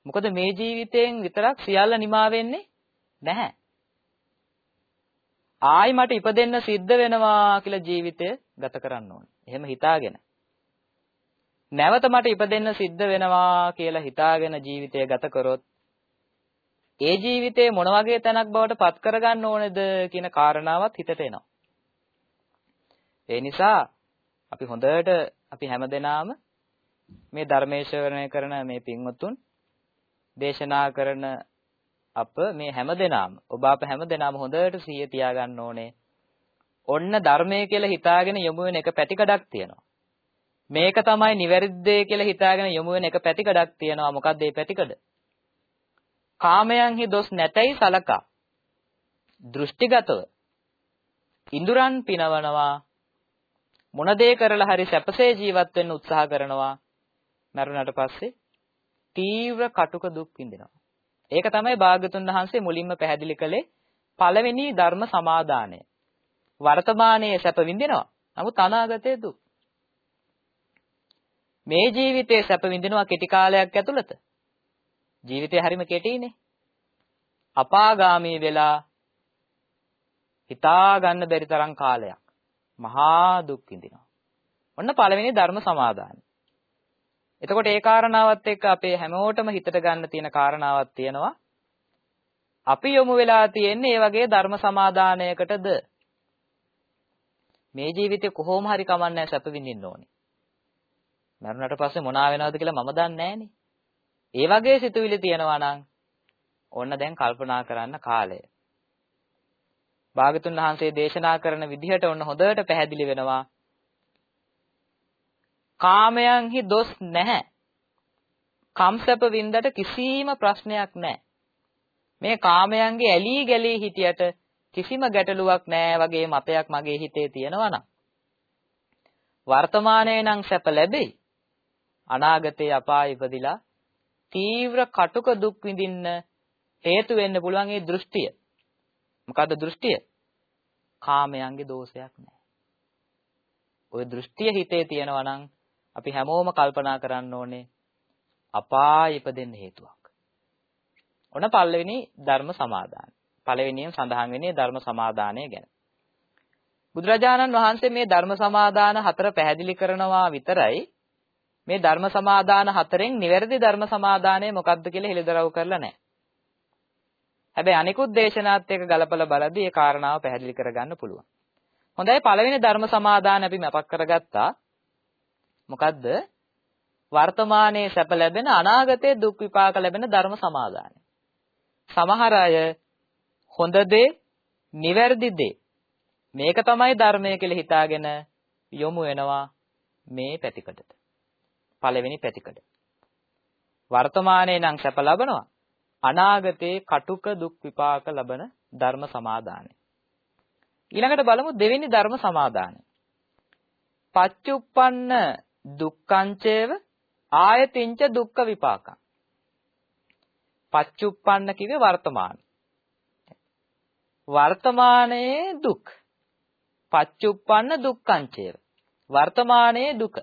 මොකද මේ ජීවිතයෙන් විතරක් සියල්ල නිමා වෙන්නේ නැහැ. ආයි මට ඉපදෙන්න සිද්ධ වෙනවා කියලා ජීවිතය ගත කරන්න ඕනේ. එහෙම හිතාගෙන. නැවත මට ඉපදෙන්න සිද්ධ වෙනවා කියලා හිතාගෙන ජීවිතය ගත කරොත් ඒ ජීවිතේ මොන වගේ තැනක් බවට පත් කරගන්න ඕනේද කියන කාරණාවත් හිතට එනවා. ඒ නිසා අපි හොඳට අපි හැමදෙනාම මේ ධර්මේශ්වරණය කරන මේ පින්වතුන් දේශනා කරන අප මේ හැමදෙනාම ඔබ අප හැමදෙනාම හොඳට සිහිය තියාගන්න ඕනේ. ඔන්න ධර්මය කියලා හිතාගෙන යොමු වෙන එක පැතිකඩක් තියෙනවා. මේක තමයි නිවැරදිදේ කියලා හිතාගෙන යොමු වෙන එක පැතිකඩක් තියෙනවා. මොකක්ද මේ පැතිකඩ? කාමයන්හි දොස් නැතයි සලකා. දෘෂ්ටිගතව ඉඳුරන් පිනවනවා මොන දේ කරලා හරි සැපසේ ජීවත් වෙන්න උත්සාහ කරනවා මරුණට පස්සේ තීව්‍ර කටුක දුක් විඳිනවා. ඒක තමයි භාග්‍යතුන් වහන්සේ මුලින්ම පැහැදිලි කළේ පළවෙනි ධර්ම සමාදානය. වර්තමානයේ සැප විඳිනවා. නමුත් අනාගතයේ දුක්. මේ ජීවිතයේ සැප විඳිනවා කෙටි කාලයක් ඇතුළත. ජීවිතය හරිම කෙටිනේ. අපාගාමී වෙලා හිතා ගන්න බැරි තරම් කාලයක් මහා දුක් විඳිනවා. ඔන්න පළවෙනි ධර්ම සමාදානයි. එතකොට ඒ කාරණාවත් එක්ක අපේ හැමෝටම හිතට ගන්න තියෙන කාරණාවක් තියෙනවා. අපි යොමු වෙලා තියෙන්නේ මේ වගේ ධර්ම සමාදානයකටද? මේ ජීවිතේ කොහොම හරි කමන්නේ සැප විඳින්න ඕනේ. මරුණට පස්සේ මොනවා වෙනවද කියලා මම දන්නේ නැහනේ. ඒ වගේ සිතුවිලි තියෙනවා නම් ඔන්න දැන් කල්පනා කරන්න කාලය. භාගතුන් වහන්සේ දේශනා කරන විදිහට ඔන්න හොඳට පැහැදිලි වෙනවා. කාමයන්හි දොස් නැහැ. කම්සප වින්දට කිසිම ප්‍රශ්නයක් නැහැ. මේ කාමයන්ගේ ඇලී ගැලී හිටියට කිසිම ගැටලුවක් නැහැ වගේ මතයක් මගේ හිතේ තියෙනවා නම් වර්තමානයේ නම් සැප ලැබෙයි. අනාගතේ අපාය ඉපදිලා තීව්‍ර කටුක දුක් විඳින්න හේතු වෙන්න පුළුවන් ඒ දෘෂ්ටිය. මොකද්ද දෘෂ්ටිය? කාමයන්ගේ දෝෂයක් නැහැ. ওই දෘෂ්ටිය හිතේ තියෙනවා නම් අපි හැමෝම කල්පනා කරන්න ඕනේ අපාය ඉපදෙන්න හේතුවක්. ඔන්න පළවෙනි ධර්ම සමාදාන. පළවෙනියෙන් සඳහන් වෙන්නේ ධර්ම සමාදානය ගැන. බුදුරජාණන් වහන්සේ මේ ධර්ම සමාදාන හතර පැහැදිලි කරනවා විතරයි මේ ධර්ම සමාදාන හතරෙන් නිවැරදි ධර්ම සමාදානය මොකක්ද කියලා හෙළිදරව් කරලා නැහැ. හැබැයි අනිකුත් දේශනාත් එක්ක ගලපලා බලද්දී ඒ කාරණාව පැහැදිලි කරගන්න පුළුවන්. හොඳයි පළවෙනි ධර්ම සමාදාන අපි මතක් කරගත්තා. මොකද්ද? වර්තමානයේ සැප ලැබෙන අනාගතයේ දුක් විපාක ලැබෙන ධර්ම සමාදානය. සමහර අය හොඳ දේ, නිවැරදි දේ මේක තමයි ධර්මය කියලා හිතාගෙන යොමු වෙනවා මේ පැතිකඩට. පළවෙනි පැතිකඩ. වර්තමානයේ නම් සැප ලබනවා. අනාගතේ කටුක දුක් විපාක ලබන ධර්ම සමාදානය. ඊළඟට බලමු දෙවෙනි ධර්ම සමාදානය. පච්චුප්පන්න දුක්ඛංචේව ආයතින්ච දුක්ඛ විපාකං. පච්චුප්පන්න කිව්වේ වර්තමාන. වර්තමානයේ දුක්. පච්චුප්පන්න දුක්ඛංචේව. වර්තමානයේ දුක.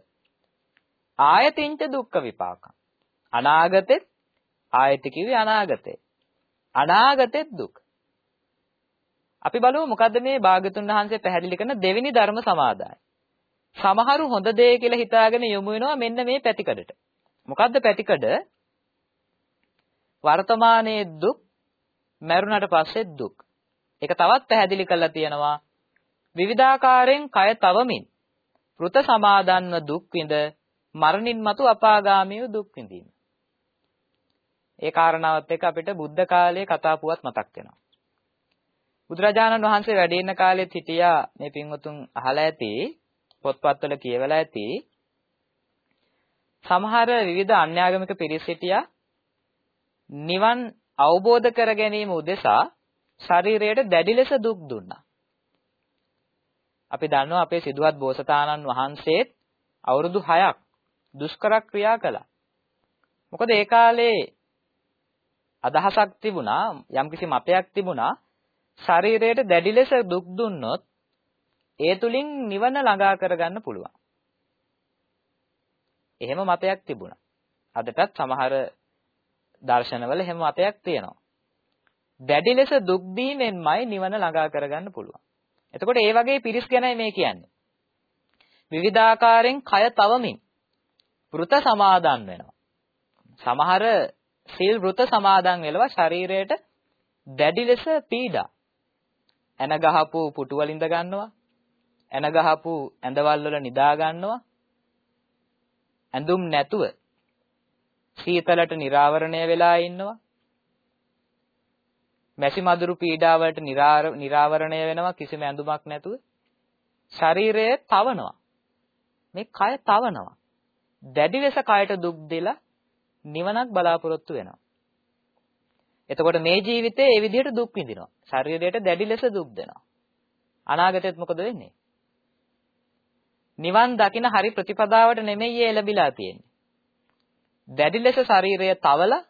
ආයතින්ච දුක්ඛ විපාකං. අනාගතෙත් ආයති කිව්වේ අනාගතේ. අනාගතෙත් දුක්. අපි බලමු මොකද්ද මේ භාගතුන් වහන්සේ පැහැදිලි කරන දෙවෙනි ධර්ම සමාදාය. සමහරු හොඳ දේ කියලා හිතාගෙන යොමු වෙනවා මෙන්න මේ පැතිකඩට. මොකද්ද පැතිකඩ? වර්තමානයේ දුක්, මරුණට පස්සේ දුක්. ඒක තවත් පැහැදිලි කරලා තියෙනවා. විවිධාකාරයෙන් කය තවමින් පෘත සමාදන්ව දුක් විඳ මරණින් මතු අපාගාමීව දුක් විඳීම. ඒ කාරණාවත් එක්ක අපිට බුද්ධ කාලයේ කතා පුවත් මතක් වෙනවා. බුදුරජාණන් වහන්සේ වැඩ ඉන්න කාලෙත් හිටියා මේ පින්වතුන් අහලා ඇති පොත්පත්වල කියවලා ඇති සමහර විවිධ අන්‍යාගමික පිරිස් හිටියා නිවන් අවබෝධ කර ගැනීම උදෙසා ශරීරයට දැඩි ලෙස දුක් දුන්නා. අපි දන්නවා අපේ සිදුවත් බෝසතාණන් වහන්සේත් අවුරුදු 6ක් දුෂ්කර ක්‍රියා කළා. මොකද ඒ කාලේ අදහසක් තිබුණා යම්කිසි මතයක් තිබුණා ශරීරයට දැඩි ලෙස දුක් දුන්නොත් ඒ තුලින් නිවන ළඟා කරගන්න පුළුවන්. එහෙම මතයක් තිබුණා. අදටත් සමහර දර්ශනවල එහෙම මතයක් තියෙනවා. දැඩි ලෙස දුක් දීමෙන්මයි නිවන ළඟා කරගන්න පුළුවන්. එතකොට ඒ වගේ පිරිස් ගැනයි මේ කියන්නේ. විවිධාකාරයෙන් කය තවමින් වෘත සමාදන් වෙනවා. සමහර සීල් වෘත සමාදන් වෙලවා ශරීරයට දැඩි ලෙස පීඩා. එන ගහපු පුටු වල ඉඳ ගන්නවා. එන ගහපු ඇඳවල් වල නිදා ගන්නවා. ඇඳුම් නැතුව සීතලට නිරාවරණය වෙලා ඉන්නවා. මැසි මදුරු පීඩාවලට නිරාවරණය වෙනවා කිසිම ඇඳුමක් නැතුව. ශරීරය තවනවා. මේ කය තවනවා. දැඩි ලෙස කයට දුක් දෙලා නිවනක් බලාපොරොත්තු වෙනවා. එතකොට මේ ජීවිතේ ඒ විදිහට දුක් විඳිනවා. ශරීරයට දැඩි ලෙස දුක් දෙනවා. අනාගතෙත් මොකද වෙන්නේ? නිවන් දකින හරි ප්‍රතිපදාවට නෙමෙයි එළඹිලා තියෙන්නේ. දැඩි ලෙස ශරීරය තවලා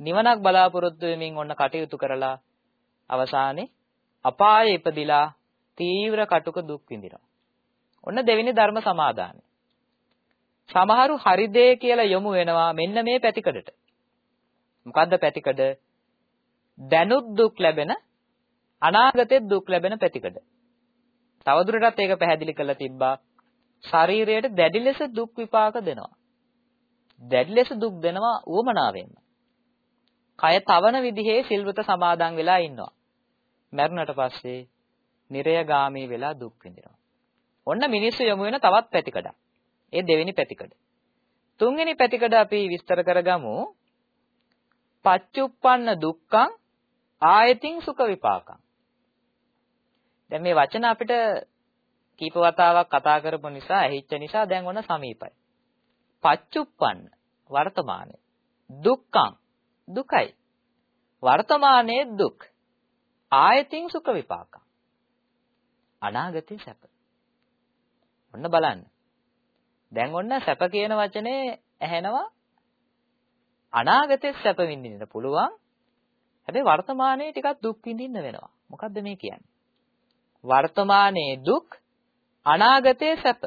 නිවනක් බලාපොරොත්තු වෙමින් ඔන්න කටයුතු කරලා අවසානයේ අපායේ ඉපදිලා තීව්‍ර කටුක දුක් විඳිනවා. ඔන්න දෙවෙනි ධර්ම සමාදානය. සමහරු හරි දේ කියලා යොමු වෙනවා මෙන්න මේ පැතිකඩට. මොකද්ද පැතිකඩ? දැනුත් දුක් ලැබෙන අනාගතෙත් දුක් ලැබෙන පැතිකඩ. තවදුරටත් ඒක පැහැදිලි කරලා තිබ්බා. ශරීරයට දැඩි ලෙස දුක් විපාක දෙනවා. දැඩි ලෙස දුක් දෙනවා උවමනාවෙන්ම. කය තවන විදිහේ සිල්වත සමාදන් වෙලා ඉන්නවා. මැරුණට පස්සේ නිරයගාමී වෙලා දුක් විඳිනවා. ඔන්න මිනිස්සු යොමු වෙන තවත් පැතිකඩක්. ඒ දෙවෙනි පැතිකඩ. තුන්වෙනි පැතිකඩ අපි විස්තර කරගමු. පච්චුප්පන්න දුක්ඛං ආයතින් සුඛ විපාකං. දැන් මේ වචන අපිට කීප වතාවක් කතා කරපු නිසා ඇහිච්ච නිසා දැන් ඔන්න සමීපයි. පච්චුප්පන්න වර්තමානයේ දුක්ඛං දුකයි. වර්තමානයේ දුක්. ආයතින් සුඛ විපාකං. අනාගතේ සැප. ඔන්න බලන්න. දැන් ඔන්න සැප කියන වචනේ ඇහෙනවා අනාගතේ සැප විඳින්න පුළුවන්. හැබැයි වර්තමානයේ ටිකක් දුක් විඳින්න වෙනවා. මොකද්ද මේ කියන්නේ? වර්තමානයේ දුක් අනාගතයේ සැප.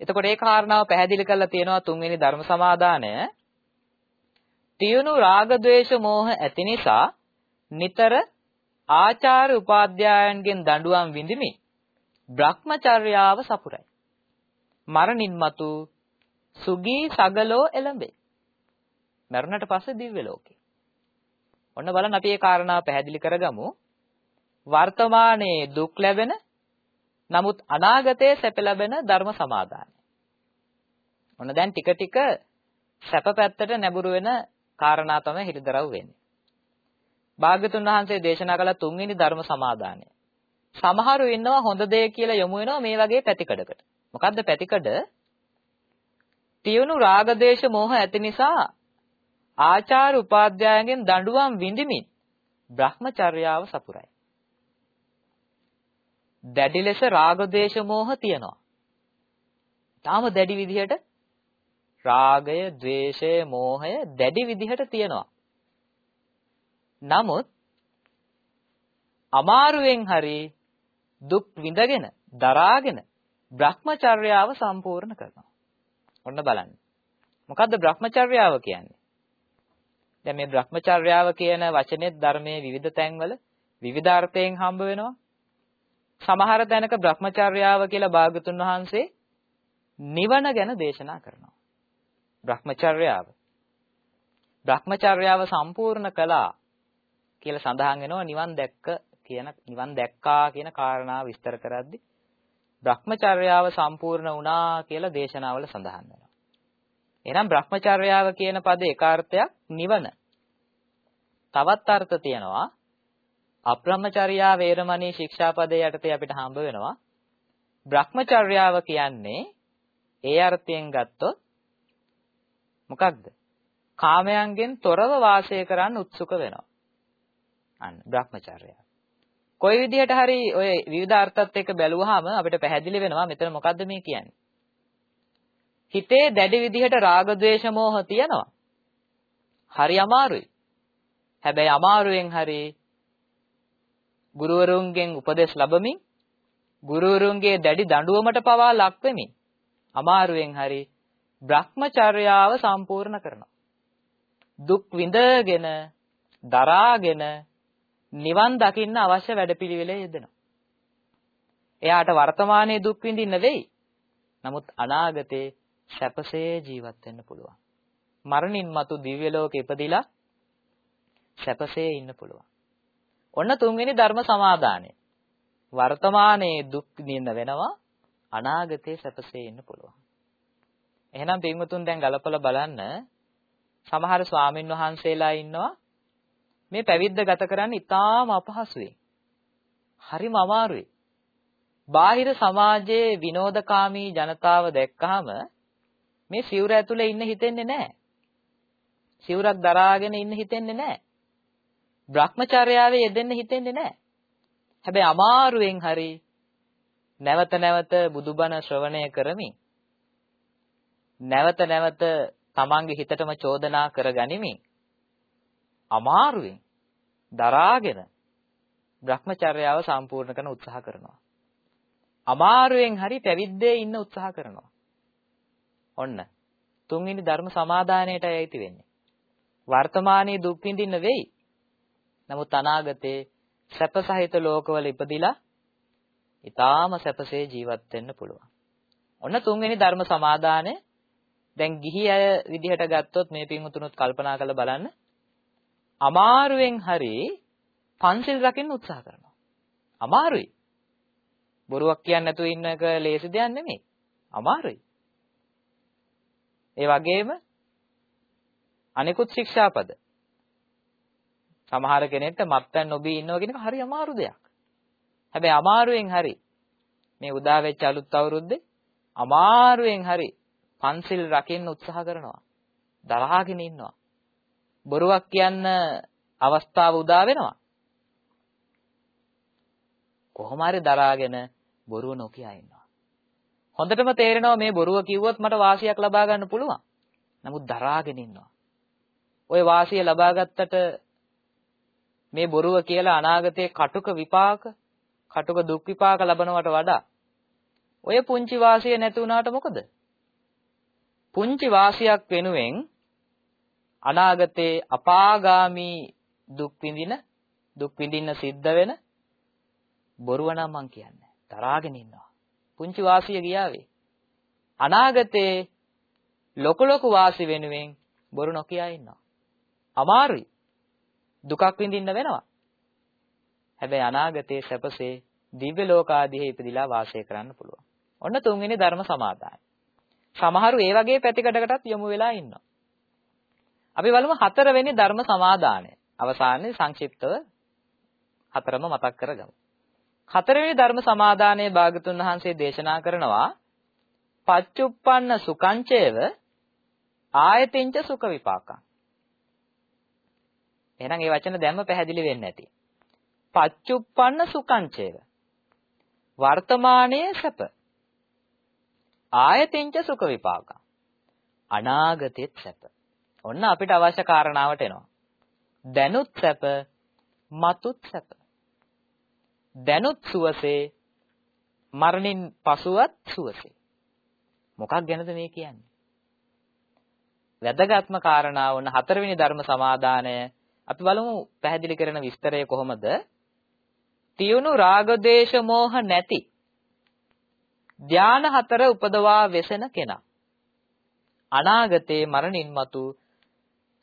එතකොට ඒ කාරණාව පැහැදිලි කරලා තියෙනවා තුන්වෙනි ධර්ම සමාදානය. තියුණු රාග ద్వේෂ මෝහ ඇති නිසා නිතර ආචාර්ය උපාධ්‍යායන්ගෙන් දඬුවම් විඳිමින් Brahmacharyaව සපුරයි. මරණින් මතු සුගී සගලෝ එළඹේ. මරුණට පස්සේ දිව්‍ය ලෝකේ. ඔන්න බලන්න අපි මේ කාරණාව පැහැදිලි කරගමු. වර්තමානයේ දුක් ලැබෙන නමුත් අනාගතයේ සැප ලැබෙන ධර්ම සමාදානයි. ඔන්න දැන් ටික ටික සැප පැත්තට නැඹුරු වෙන කාරණා තමයි හිතදරව් වෙන්නේ. භාග්‍යතුන් වහන්සේ දේශනා කළ තුන්වෙනි ධර්ම සමාදානය. සමහරු ඉන්නවා හොඳ දේ කියලා යොමු වෙනවා මේ වගේ පැතිකඩකට. මොකද්ද පැතිකඩ? තියුණු රාග දේශ මොහ ඇති නිසා ආචාර උපාධ්‍යායන්ගෙන් දඬුවම් විඳිමින් Brahmacharyaව සපුරයි. දැඩි ලෙස රාග දේශ මොහ තියනවා. තාම දැඩි විදිහට රාගය, ద్వේෂය, මෝහය දැඩි විදිහට තියනවා. නමුත් අමාරුවෙන් හරි දුක් විඳගෙන දරාගෙන Brahmacharyaව සම්පූර්ණ කරනවා. ඔන්න බලන්න. මොකද්ද Brahmacharyaව කියන්නේ? දැන් මේ Brahmacharyaව කියන වචනේ ධර්මයේ විවිධ තැන්වල විවිධ අර්ථයෙන් හම්බ වෙනවා. සමහර තැනක Brahmacharyaව කියලා භාගතුන් වහන්සේ නිවන ගැන දේශනා කරනවා. Brahmacharyaව. Brahmacharyaව සම්පූර්ණ කළා කියලා සඳහන් වෙනවා නිවන් දැක්ක කියන නිවන් දැක්කා කියන කාරණාව විස්තර කරද්දී Brahmacharyaව සම්පූර්ණ වුණා කියලා දේශනාවල සඳහන් වෙනවා. එහෙනම් Brahmacharyaව කියන පදේ එක අර්ථයක් නිවන. තවත් අර්ථ තියෙනවා අප්‍රහ්මචර්යා වේරමණී ශික්ෂාපදයේ යටතේ අපිට හම්බ වෙනවා. Brahmacharyaව කියන්නේ ඒ අර්ථයෙන් ගත්තොත් මොකක්ද? කාමයන්ගෙන් තොරව වාසය කරන්න උත්සුක වෙනවා. අන්න Brahmacharya. කොයි විදිහට හරි ඔය විවිධාර්ථත් එක්ක බැලුවාම අපිට පැහැදිලි වෙනවා මෙතන මොකද්ද මේ කියන්නේ. හිතේ දැඩි විදිහට රාග ద్వේෂ මෝහ තියෙනවා. හරි අමාරුයි. හැබැයි අමාරුවෙන් හරි ගුරුවරුන්ගෙන් උපදෙස් ලැබමින් ගුරුවරුන්ගේ දැඩි දඬුවමට පවා ලක් වෙමින් අමාරුවෙන් හරි භ්‍රමචර්යාව සම්පූර්ණ කරනවා. දුක් විඳගෙන දරාගෙන නිවන් දකින්න අවශ්‍ය වැඩපිළිවෙලේ යෙදෙනවා. එයාට වර්තමානයේ දුක් විඳින්න වෙයි. නමුත් අනාගතේ සැපසේ ජීවත් වෙන්න පුළුවන්. මරණින් මතු දිව්‍ය ලෝකෙ ඉපදිලා සැපසේ ඉන්න පුළුවන්. ඔන්න තුන්වෙනි ධර්ම සමාදානය. වර්තමානයේ දුක් විඳින්න වෙනවා අනාගතේ සැපසේ ඉන්න පුළුවන්. එහෙනම් පින්වතුන් දැන් ගලපලා බලන්න සමහර ස්වාමින් වහන්සේලා ඉන්නවා මේ පැවිද්ද ගත කරන්න ඉතාම අපහසුයි. හරිම අමාරුයි. බාහිර සමාජයේ විනෝදකාමී ජනතාව දැක්කහම මේ සිවුර ඇතුලේ ඉන්න හිතෙන්නේ නැහැ. සිවුරක් දරාගෙන ඉන්න හිතෙන්නේ නැහැ. Brahmacharyaවේ යෙදෙන්න හිතෙන්නේ නැහැ. හැබැයි අමාරුවෙන් හරි නැවත නැවත බුදුබණ ශ්‍රවණය කරමින් නැවත නැවත තමන්ගේ හිතටම චෝදනා කරගනිමින් අමාරුවෙන් දරාගෙන Brahmacharyaව සම්පූර්ණ කරන උත්සාහ කරනවා. අමාරුවෙන් හරි පැවිද්දේ ඉන්න උත්සාහ කරනවා. ඔන්න තුන්වෙනි ධර්ම සමාදානයට ඇයිති වෙන්නේ. වර්තමානයේ දුක් විඳින්න වෙයි. නමුත් අනාගතේ සැප සහිත ලෝකවල ඉපදිලා ඊටාම සැපසේ ජීවත් වෙන්න පුළුවන්. ඔන්න තුන්වෙනි ධර්ම සමාදානය දැන් ගිහි අය විදිහට ගත්තොත් මේ පින්වුතුනුත් කල්පනා කරලා බලන්න අමාරුවෙන් හරි පන්සිල් රකින්න උත්සාහ කරනවා. අමාරුයි. බොරුවක් කියන්නේ නැතුව ඉන්න එක ලේසි දෙයක් නෙමෙයි. අමාරුයි. ඒ වගේම අනිකුත් ශික්ෂාපද සමහර කෙනෙක්ට මත්පැන් නොබී ඉන්නවා කියන එක හරි අමාරු දෙයක්. හැබැයි අමාරුවෙන් හරි මේ උදා වෙච්ච අලුත් අවුරුද්දේ අමාරුවෙන් හරි පන්සිල් රකින්න උත්සාහ කරනවා. දරාගෙන ඉන්නවා. බොරුවක් කියන්න අවස්ථාව උදා වෙනවා. කොහොම හරි දරාගෙන බොරුව නොකිය ඉන්නවා. හොඳටම තේරෙනවා මේ බොරුව කිව්වොත් මට වාසියක් ලබා ගන්න පුළුවන්. නමුත් දරාගෙන ඉන්නවා. ওই වාසිය ලබා ගත්තට මේ බොරුව කියලා අනාගතයේ කටුක විපාක, කටුක දුක් විපාක ලබනවට වඩා ඔය පුංචි වාසිය නැති වුණාට මොකද? පුංචි වාසියක් වෙනුවෙන් අනාගතේ අපාගාමි දුක් විඳින දුක් විඳින්න සිද්ධ වෙන බොරුව නම් මං කියන්නේ. තරහාගෙන ඉන්නවා. පුංචි වාසිය ගියාවේ. අනාගතේ ලොකු ලොකු වාසි වෙනුවෙන් බොරු නොකිය ඉන්නවා. අමාරුයි. දුකක් විඳින්න වෙනවා. හැබැයි අනාගතයේ සැපසේ දිව්‍ය ලෝකාදීහි ඉපදිලා වාසය කරන්න පුළුවන්. ඔන්න තුන්වෙනි ධර්ම සමාදානයි. සමහරු ඒ වගේ පැතිකඩකටත් යොමු වෙලා ඉන්නවා. අපි බලමු හතරවෙනි ධර්ම සමාදානය. අවසානයේ සංක්ෂිප්තව හතරම මතක් කරගමු. හතරවෙනි ධර්ම සමාදානයේ භාගතුන් වහන්සේ දේශනා කරනවා පච්චුප්පන්න සුකංචේව ආයතින්ච සුඛ විපාකං. එහෙනම් මේ වචන දැම්ම පැහැදිලි වෙන්නේ නැති. පච්චුප්පන්න සුකංචේව වර්තමානයේ සැප ආයතින්ච සුඛ විපාකං අනාගතෙත් සැප ඔන්න අපිට අවශ්‍ය කාරණාවට එනවා. දැනුත් සැප මතුත් සැප. දැනුත් සුවසේ මරණින් පසුවත් සුවසේ. මොකක් ගැනද මේ කියන්නේ? වැදගත්ම කාරණාව වන හතරවෙනි ධර්ම සමාදානය අපි බලමු පැහැදිලි කරන විස්තරය කොහොමද? තියුණු රාග දේශ මොහ නැති ධාන හතර උපදවා වෙසෙන කෙනා. අනාගතේ මරණින් මතු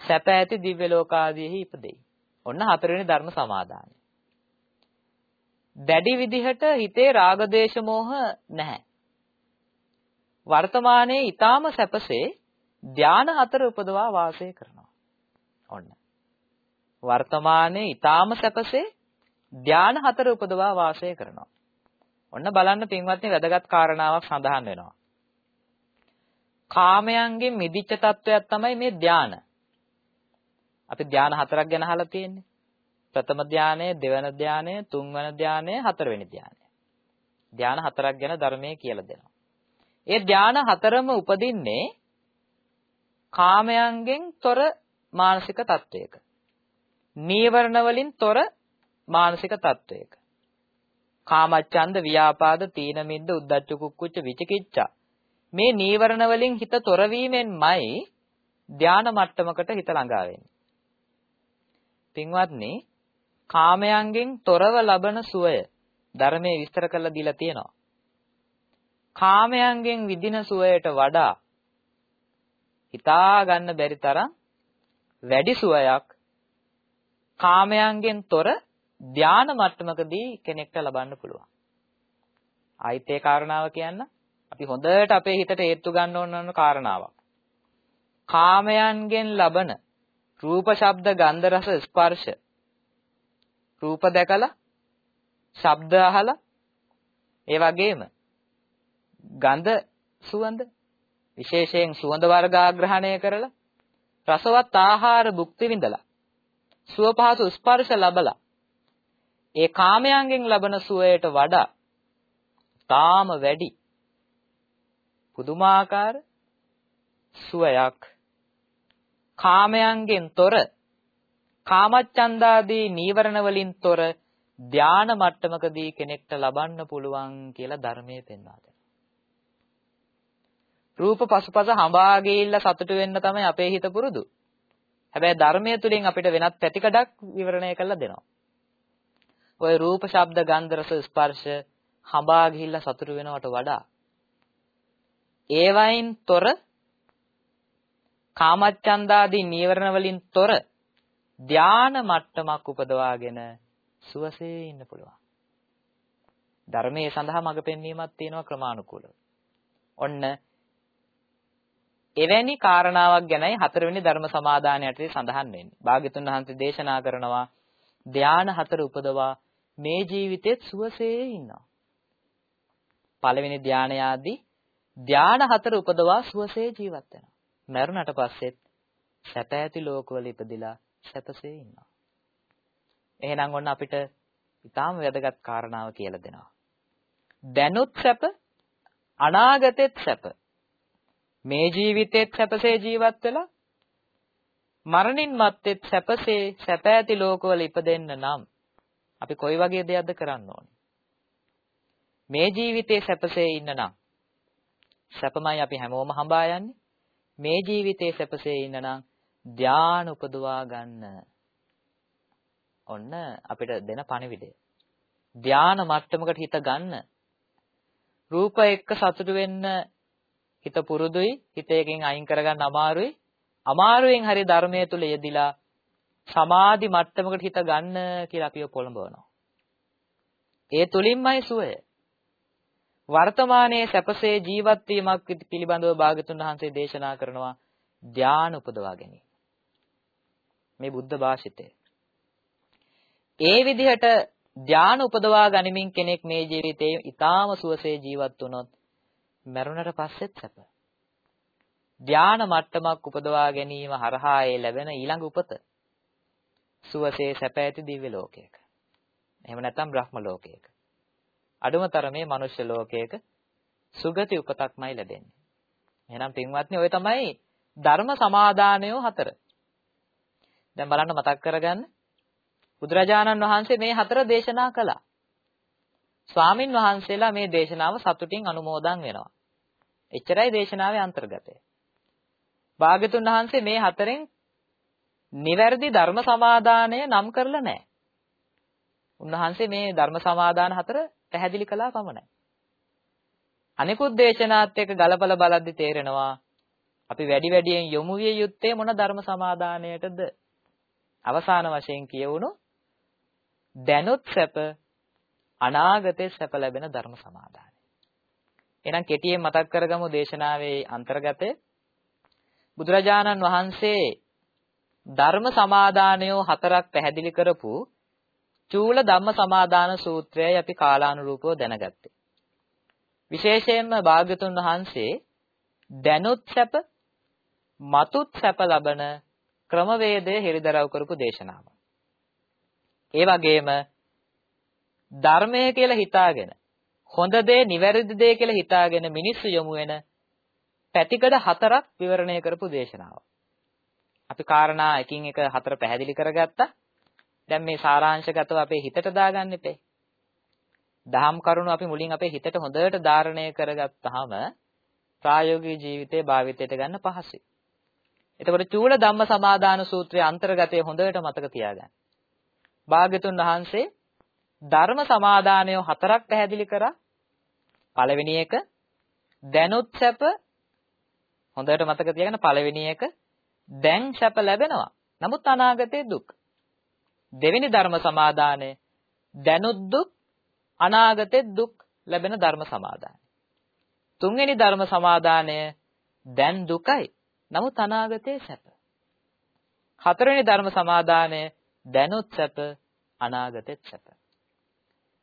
සැප ඇති දිව්‍ය ලෝකාදීෙහි ඉපදෙයි. ඔන්න හතරවෙනි ධර්ම සමාදානය. දැඩි විදිහට හිතේ රාග දේශ මොහ නැහැ. වර්තමානයේ ඊටාම සැපසේ ධාන හතර උපදවා වාසය කරනවා. ඔන්න. වර්තමානයේ ඊටාම සැපසේ ධාන හතර උපදවා වාසය කරනවා. ඔන්න බලන්න පින්වත්නි වැදගත් කාරණාවක් සඳහන් වෙනවා. කාමයන්ගෙන් මිදිච්ච තත්වයක් තමයි මේ ධාන. අපි ධාන හතරක් ගැන අහලා තියෙන්නේ. ප්‍රථම ධානය, දෙවන ධානය, තුන්වන ධානය, හතරවෙනි ධානය. ධාන හතරක් ගැන ධර්මයේ කියලා දෙනවා. ඒ ධාන හතරම උපදින්නේ කාමයන්ගෙන් තොර මානසික තත්වයක. නීවරණ වලින් තොර මානසික තත්වයක. කාමච්ඡන්ද, ව්‍යාපාද, තීන මිද්ද, උද්ධච්ච කුක්කුච්ච, විචිකිච්ඡා. මේ නීවරණ වලින් හිත තොර වීමෙන්මයි ධානා මට්ටමකට හිත ළඟා වෙන්නේ. පින්වත්නි, කාමයන්ගෙන් තොරව ලබන සුවය ධර්මයේ විස්තර කරලා දීලා තියෙනවා. කාමයන්ගෙන් විඳින සුවයට වඩා හිතා ගන්න බැරි තරම් වැඩි සුවයක් කාමයන්ගෙන් තොර ධාන මට්ටමකදී කෙනෙක්ට ලබන්න පුළුවන්. ආයිත් ඒ කාරණාව කියන්න අපි හොඳට අපේ හිතට හේතු ගන්න ඕන ඕන කාරණාවක්. කාමයන්ගෙන් ලබන රූප, ශබ්ද, ගන්ධ, රස, ස්පර්ශ. රූප දැකලා, ශබ්ද අහලා, ඒ වගේම ගන්ධ සුවඳ විශේෂයෙන් සුවඳ වර්ග ආග්‍රහණය කරලා රසවත් ආහාර භුක්ති විඳලා සුව පහසු ස්පර්ශ ලබලා ඒ කාමයන්ගෙන් ලබන සුවයට වඩා තාම වැඩි පුදුමාකාර සුවයක් කාමයන්ගෙන් තොර කාමච්ඡන්දාදී නීවරණ වලින් තොර ධාන මට්ටමකදී කෙනෙක්ට ලබන්න පුළුවන් කියලා ධර්මයේ පෙන්වා දෙනවා. රූප පසුපස හඹා ගිහිල්ලා සතුටු වෙන්න තමයි අපේ හිත පුරුදු. හැබැයි ධර්මයේ තුලින් අපිට වෙනත් පැතිකඩක් විවරණය කරලා දෙනවා. ওই රූප, ශබ්ද, ගන්ධ, රස, ස්පර්ශ හඹා ගිහිල්ලා සතුටු වෙනවට වඩා ඒවයින් තොර කාමච්ඡන්දාදී නීවරණ වලින් තොර ධාන මට්ටමක් උපදවාගෙන සුවසේ ඉන්න පුළුවන්. ධර්මයේ සඳහා මඟ පෙන්වීමක් තියෙනවා ක්‍රමානුකූලව. ඔන්න එවැනි කාරණාවක් ගැනයි හතරවෙනි ධර්ම සමාදානයටදී සඳහන් වෙන්නේ. භාග්‍යතුන් වහන්සේ දේශනා කරනවා ධාන හතර උපදවා මේ ජීවිතෙත් සුවසේ ඉන්නවා. පළවෙනි ධානයාදී ධාන හතර උපදවා සුවසේ ජීවත් වෙනවා. මරුණට පස්සෙත් සැප ඇති ලෝකවල ඉපදිලා සැපසේ ඉන්නවා. එහෙනම් ඔන්න අපිට ඊටාම වැදගත් කාරණාව කියලා දෙනවා. දැනුත් සැප අනාගතෙත් සැප. මේ ජීවිතෙත් සැපසේ ජීවත් වෙලා මරණින් මත්තෙත් සැපසේ සැප ඇති ලෝකවල ඉපදෙන්න නම් අපි කොයි වගේ දෙයක්ද කරන්න ඕනේ? මේ ජීවිතේ සැපසේ ඉන්න නම් සැපමයි අපි හැමෝම හඹා යන්නේ. මේ ජීවිතේ සැපසේ ඉන්න නම් ධානය උපදවා ගන්න. ඔන්න අපිට දෙන පණිවිඩය. ධාන මට්ටමකට හිත ගන්න. රූප එක්ක සතුටු වෙන්න හිත පුරුදුයි. හිත එකෙන් අයින් කරගන්න අමාරුයි. අමාරුවෙන් හරි ධර්මයේ තුල යෙදිලා සමාධි මට්ටමකට හිත ගන්න කියලා අපිව පොළඹවනවා. ඒ තුලින්මයි සුවය. වර්තමානයේ සැපසේ ජීවත් වීමක් පිළිබඳව භාගතුන් වහන්සේ දේශනා කරනවා ධානය උපදවා ගැනීම. මේ බුද්ධ භාෂිතය. ඒ විදිහට ධානය උපදවා ගනිමින් කෙනෙක් මේ ජීවිතේ ඊටාම සුවසේ ජීවත් වුණොත් මරුණට පස්සෙත් සැප. ධාන මට්ටමක් උපදවා ගැනීම හරහා ඒ ලැබෙන ඊළඟ උපත සුවසේ සැප ඇති දිව්‍ය ලෝකයක. එහෙම නැත්නම් බ්‍රහ්ම ලෝකයක. අඩුම තරමේ මනුෂ්‍ය ලෝකයක සුගති උපතක්මයි ලැබෙන්නේ. එහෙනම් පින්වත්නි ඔය තමයි ධර්ම සමාදානය හතර. දැන් බලන්න මතක් කරගන්න. බුදුරජාණන් වහන්සේ මේ හතර දේශනා කළා. ස්වාමින් වහන්සේලා මේ දේශනාව සතුටින් අනුමෝදන් වෙනවා. එච්චරයි දේශනාවේ අන්තර්ගතය. භාග්‍යතුන් වහන්සේ මේ හතරෙන් නිවැරදි ධර්ම සමාදානය නම් කරලා නැහැ. උන්වහන්සේ මේ ධර්ම සමාදාන හතර පැහැදිලි කළා පමණයි. අනිකුත් දේශනාත් එක්ක ගලපලා බලද්දි තේරෙනවා අපි වැඩි වැඩියෙන් යොමු විය යුත්තේ මොන ධර්ම සමාදානයටද? අවසාන වශයෙන් කියවුණු දැනුත් සැප අනාගතේ සැප ලැබෙන ධර්ම සමාදානය. එහෙනම් කෙටියෙන් මතක් කරගමු දේශනාවේ අන්තර්ගතය බුදුරජාණන් වහන්සේ ධර්ම සමාදානය හතරක් පැහැදිලි කරපු චූල ධම්ම සමාදාන සූත්‍රයයි අපි කාලානුරූපව දැනගත්තේ. විශේෂයෙන්ම භාග්‍යතුන් වහන්සේ දැනුත් සැප මතුත් සැප ලබන ක්‍රමවේදය හෙළිදරව් කරපු දේශනාව. ඒ වගේම ධර්මය කියලා හිතාගෙන හොඳ දේ නිවැරදි දේ කියලා හිතාගෙන මිනිස්සු යොමු වෙන පැතිකඩ හතරක් විවරණය කරපු දේශනාව. අපි කාරණා එකින් එක හතර පැහැදිලි කරගත්තා. දැන් මේ සාරාංශගතව අපේ හිතට දාගන්න එපේ. දහම් කරුණු අපි මුලින් අපේ හිතට හොඳට ධාරණය කරගත්තාම ප්‍රායෝගික ජීවිතේ භාවිතයට ගන්න පහසුයි. එතකොට චූල ධම්ම සමාදාන සූත්‍රයේ අන්තර්ගතය හොඳට මතක තියාගන්න. භාග්‍යතුන් වහන්සේ ධර්ම සමාදානය හතරක් පැහැදිලි කරා. පළවෙනි එක දැනුත් සැප හොඳට මතක තියාගන්න පළවෙනි එක දැන් සැප ලැබෙනවා. නමුත් අනාගතයේ දුක්. දෙවෙනි ධර්ම සමාදානය දැනුත් දුක් අනාගතයේ දුක් ලැබෙන ධර්ම සමාදානය. තුන්වෙනි ධර්ම සමාදානය දැන් දුකයි. නමුත් අනාගතයේ සැප. හතරවෙනි ධර්ම සමාදානය දැනුත් සැප අනාගතෙත් සැප.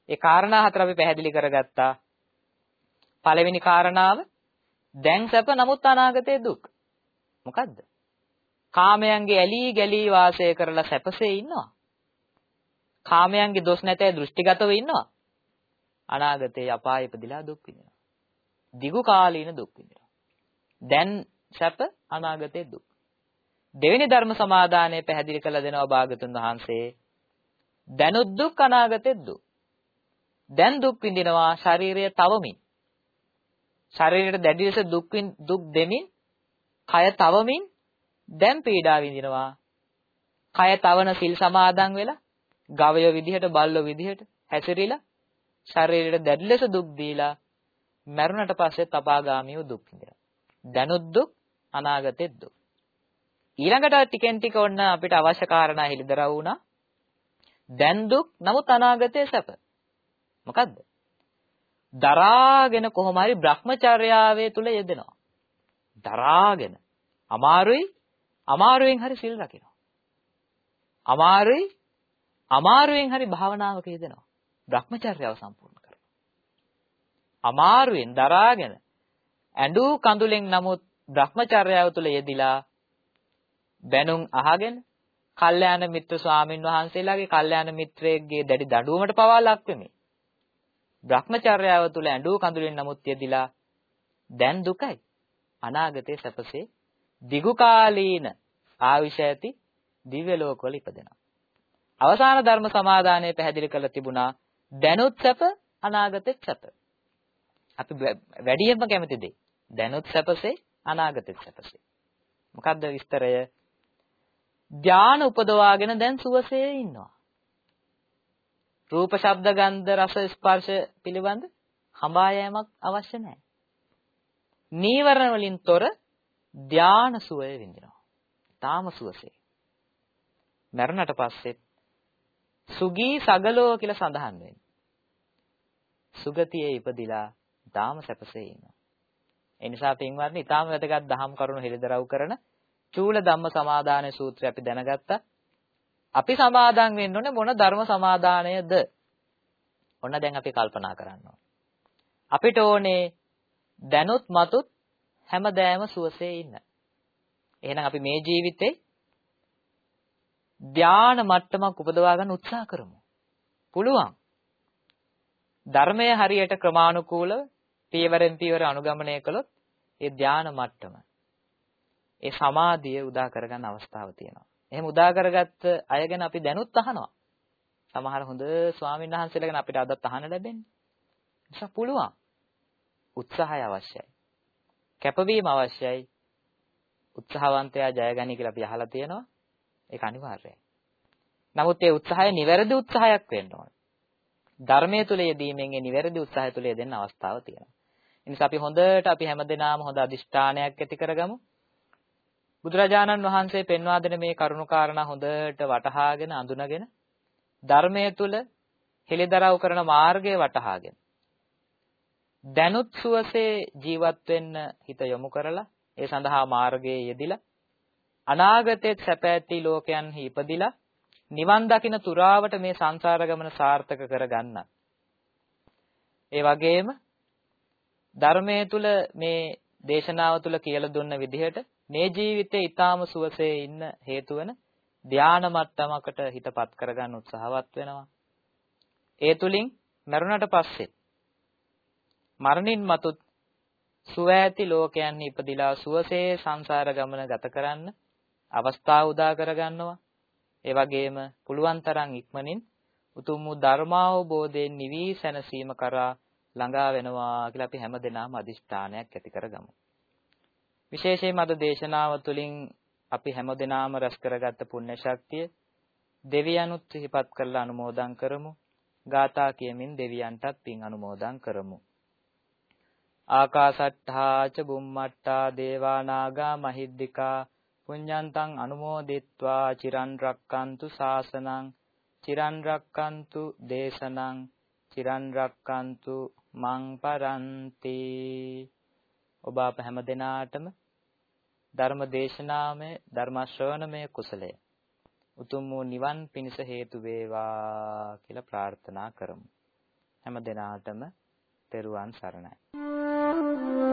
ඒ කාරණා හතර අපි පැහැදිලි කරගත්තා. පළවෙනි කාරණාව දැන් සැප නමුත් අනාගතයේ දුක්. මොකද්ද? කාමයන්ගේ ඇලී ගැලී වාසය කරලා සැපසේ ඉන්නවා. කාමයන්ගේ දොස් නැතේ දෘෂ්ටිගතව ඉන්නවා. අනාගතේ අපාය ඉපදිලා දුක් විඳිනවා. දිගු කාලීන දුක් විඳිනවා. දැන් සැප අනාගතේ දුක්. දෙවෙනි ධර්ම සමාදානය පැහැදිලි කළ දෙනවා භාගතුන් වහන්සේ. දැනුත් දුක් අනාගතෙත් දුක්. දැන් දුක් විඳිනවා ශරීරය තවමින්. ශරීරයට දැඩි ලෙස දුක් දුක් දෙමින්, කය තවමින් දැන් පීඩා විඳිනවා. කය තවන සිල් සමාදන් වෙලා, ගවය විදිහට, බල්ලෝ විදිහට හැසිරිලා ශරීරයට දැඩි ලෙස දුක් දීලා මරුණට පස්සේ තපාගාමීව දුක් විඳිනවා. දැනුත් දුක් අනාගතෙත් දුක්. ඊළඟට ටිකෙන් ටික ඔන්න අපිට අවශ්‍ය කාරණා හිලිදරව් වුණා. දැන් දුක් නමුත් අනාගතයේ සැප. මොකද්ද? දරාගෙන කොහොම හරි Brahmacharyaවේ තුල යෙදෙනවා. දරාගෙන අමාරුයි අමාරුවෙන් හරි සිල් රකිනවා. අමාරුයි අමාරුවෙන් හරි භාවනාවක යෙදෙනවා. Brahmacharyaව සම්පූර්ණ කරනවා. අමාරුවෙන් දරාගෙන ඇඬු කඳුලෙන් නමුත් Brahmacharyaව තුල යෙදිලා බැනුම් අහගෙන කල්යාණ මිත්‍ර ස්වාමින් වහන්සේලාගේ කල්යාණ මිත්‍රයෙක්ගේ දැඩි දඬුවමට පවා ලක් වෙමි. Brahmacharyaව තුල ඇඬු කඳුලෙන් නමුත් යෙදිලා දැන් දුකයි. අනාගතයේ සැපසේ දිගු කාලීන ආවිෂ ඇති දිව්‍ය ලෝකවල ඉපදෙනවා. අවසාන ධර්ම සමාදානය පැහැදිලි කරලා තිබුණා දැනුත් සැප අනාගතෙත් සැප. අපි වැඩියෙන්ම කැමති දෙයි. දැනුත් සැපසේ අනාගතෙත් සැපසේ. මොකද්ද විස්තරය? ධාන උපදවාගෙන දැන් සුවසේ ඉන්නවා. රූප, ශබ්ද, ගන්ධ, රස, ස්පර්ශ පිළිබඳ හඹා යෑමක් අවශ්‍ය නැහැ. නීවරණ වලින් තොර ධාන සුවය විඳිනවා. තාම සුවසේ. මරණට පස්සෙත් සුගී සගලෝ කියලා සඳහන් වෙන්නේ. සුගතියේ ඉපදිලා තාම සැපසේ ඉන්නවා. ඒ නිසා පින්වත්නි, ඊටාම වැදගත් දහම් කරුණු හෙළිදරව් කරන චූල ධම්ම සමාදාන සූත්‍රය අපි දැනගත්තා. අපි සමාදන් වෙන්න ඕනේ මොන ධර්ම සමාදානයද? ඔන්න දැන් අපි කල්පනා කරන්න අපිට ඕනේ දැනුත් මතුත් හැමදෑම සුවසේ ඉන්න. එහෙනම් අපි මේ ජීවිතේ ධාන මට්ටමක් උපදවා ගන්න උත්සාහ කරමු. පුළුවන්. ධර්මය හරියට ක්‍රමානුකූලව පියවරෙන් පියවර අනුගමනය කළොත් ඒ ධාන මට්ටම ඒ සමාධිය උදා කරගන්න අවස්ථාව තියෙනවා. එහෙම උදා කරගත්ත අය ගැන අපි දැනුත් අහනවා. සමහර හොඳ ස්වාමීන් වහන්සේලා ගැන අපිට අදත් අහන්න ලැබෙන්නේ. නිසා පුළුවන්. උත්සාහය අවශ්‍යයි. කැපවීම අවශ්‍යයි. උත්සාහවන්තයා ජයගනි කියලා අපි අහලා තියෙනවා. ඒක අනිවාර්යයි. නමුත් ඒ උත්සාහය නිවැරදි උත්සාහයක් වෙන්න ඕන. ධර්මයේ තුල යෙදීමෙන් ඒ නිවැරදි උත්සාහය තුල යෙදෙන්න අවස්ථාව තියෙනවා. ඒ නිසා අපි හොඳට අපි හැමදෙනාම හොඳ අදිෂ්ඨානයක් ඇති කරගමු. බුදුරජාණන් වහන්සේ පෙන්වා දෙන මේ කරුණු කාරණා හොඳට වටහාගෙන අඳුනගෙන ධර්මයේ තුල හෙළිදරව් කරන මාර්ගය වටහාගෙන දැනුත් සුවසේ ජීවත් වෙන්න හිත යොමු කරලා ඒ සඳහා මාර්ගයේ යෙදිලා අනාගතයේ සැප ඇති ලෝකයන්හි ඉපදිලා නිවන් දකින තුරාවට මේ සංසාර ගමන සාර්ථක කරගන්න. ඒ වගේම ධර්මයේ තුල මේ දේශනාව තුල කියලා දුන්න විදිහට මේ ජීවිතේ ඊටාම සුවසේ ඉන්න හේතු වෙන ධානා මට්ටමකට හිතපත් කරගන්න උත්සාහවත් වෙනවා. ඒ තුලින් මරුණට පස්සේ මරණින් මතුත් සුව ඇති ලෝකයන් ඉපදිලා සුවසේ සංසාර ගමන ගත කරන්න අවස්ථාව උදා කරගන්නවා. ඒ වගේම පුළුවන් තරම් ඉක්මනින් උතුම් වූ ධර්මාවබෝධයෙන් නිවි සැනසීම කරා ළඟා වෙනවා කියලා අපි හැමදෙනාම අදිෂ්ඨානයක් ඇති කරගමු. විශේෂයෙන්ම අද දේශනාව තුළින් අපි හැමදෙනාම රැස් කරගත්ත පුණ්‍ය ශක්තිය දෙවියනුත් සිහිපත් කරලා අනුමෝදන් කරමු. ගාථා කියමින් දෙවියන්ටත් පින් අනුමෝදන් කරමු. ආකාසට්ඨා ච බුම්මට්ඨා දේවා නාග මහිද්దికා පුඤ්ඤන්තං අනුමෝදිත්වා චිරන් රක්칸තු සාසනං චිරන් රක්칸තු දේශනං චිරන් රක්칸තු මං පරන්ති. ඔබ අප හැම දිනාටම ධර්ම දේශනාමය ධර්ම ශ්‍රවණමය කුසලය උතුම් වූ නිවන් පිණිස හේතු වේවා කියලා ප්‍රාර්ථනා කරමු. හැම දිනාටම තෙරුවන් සරණයි.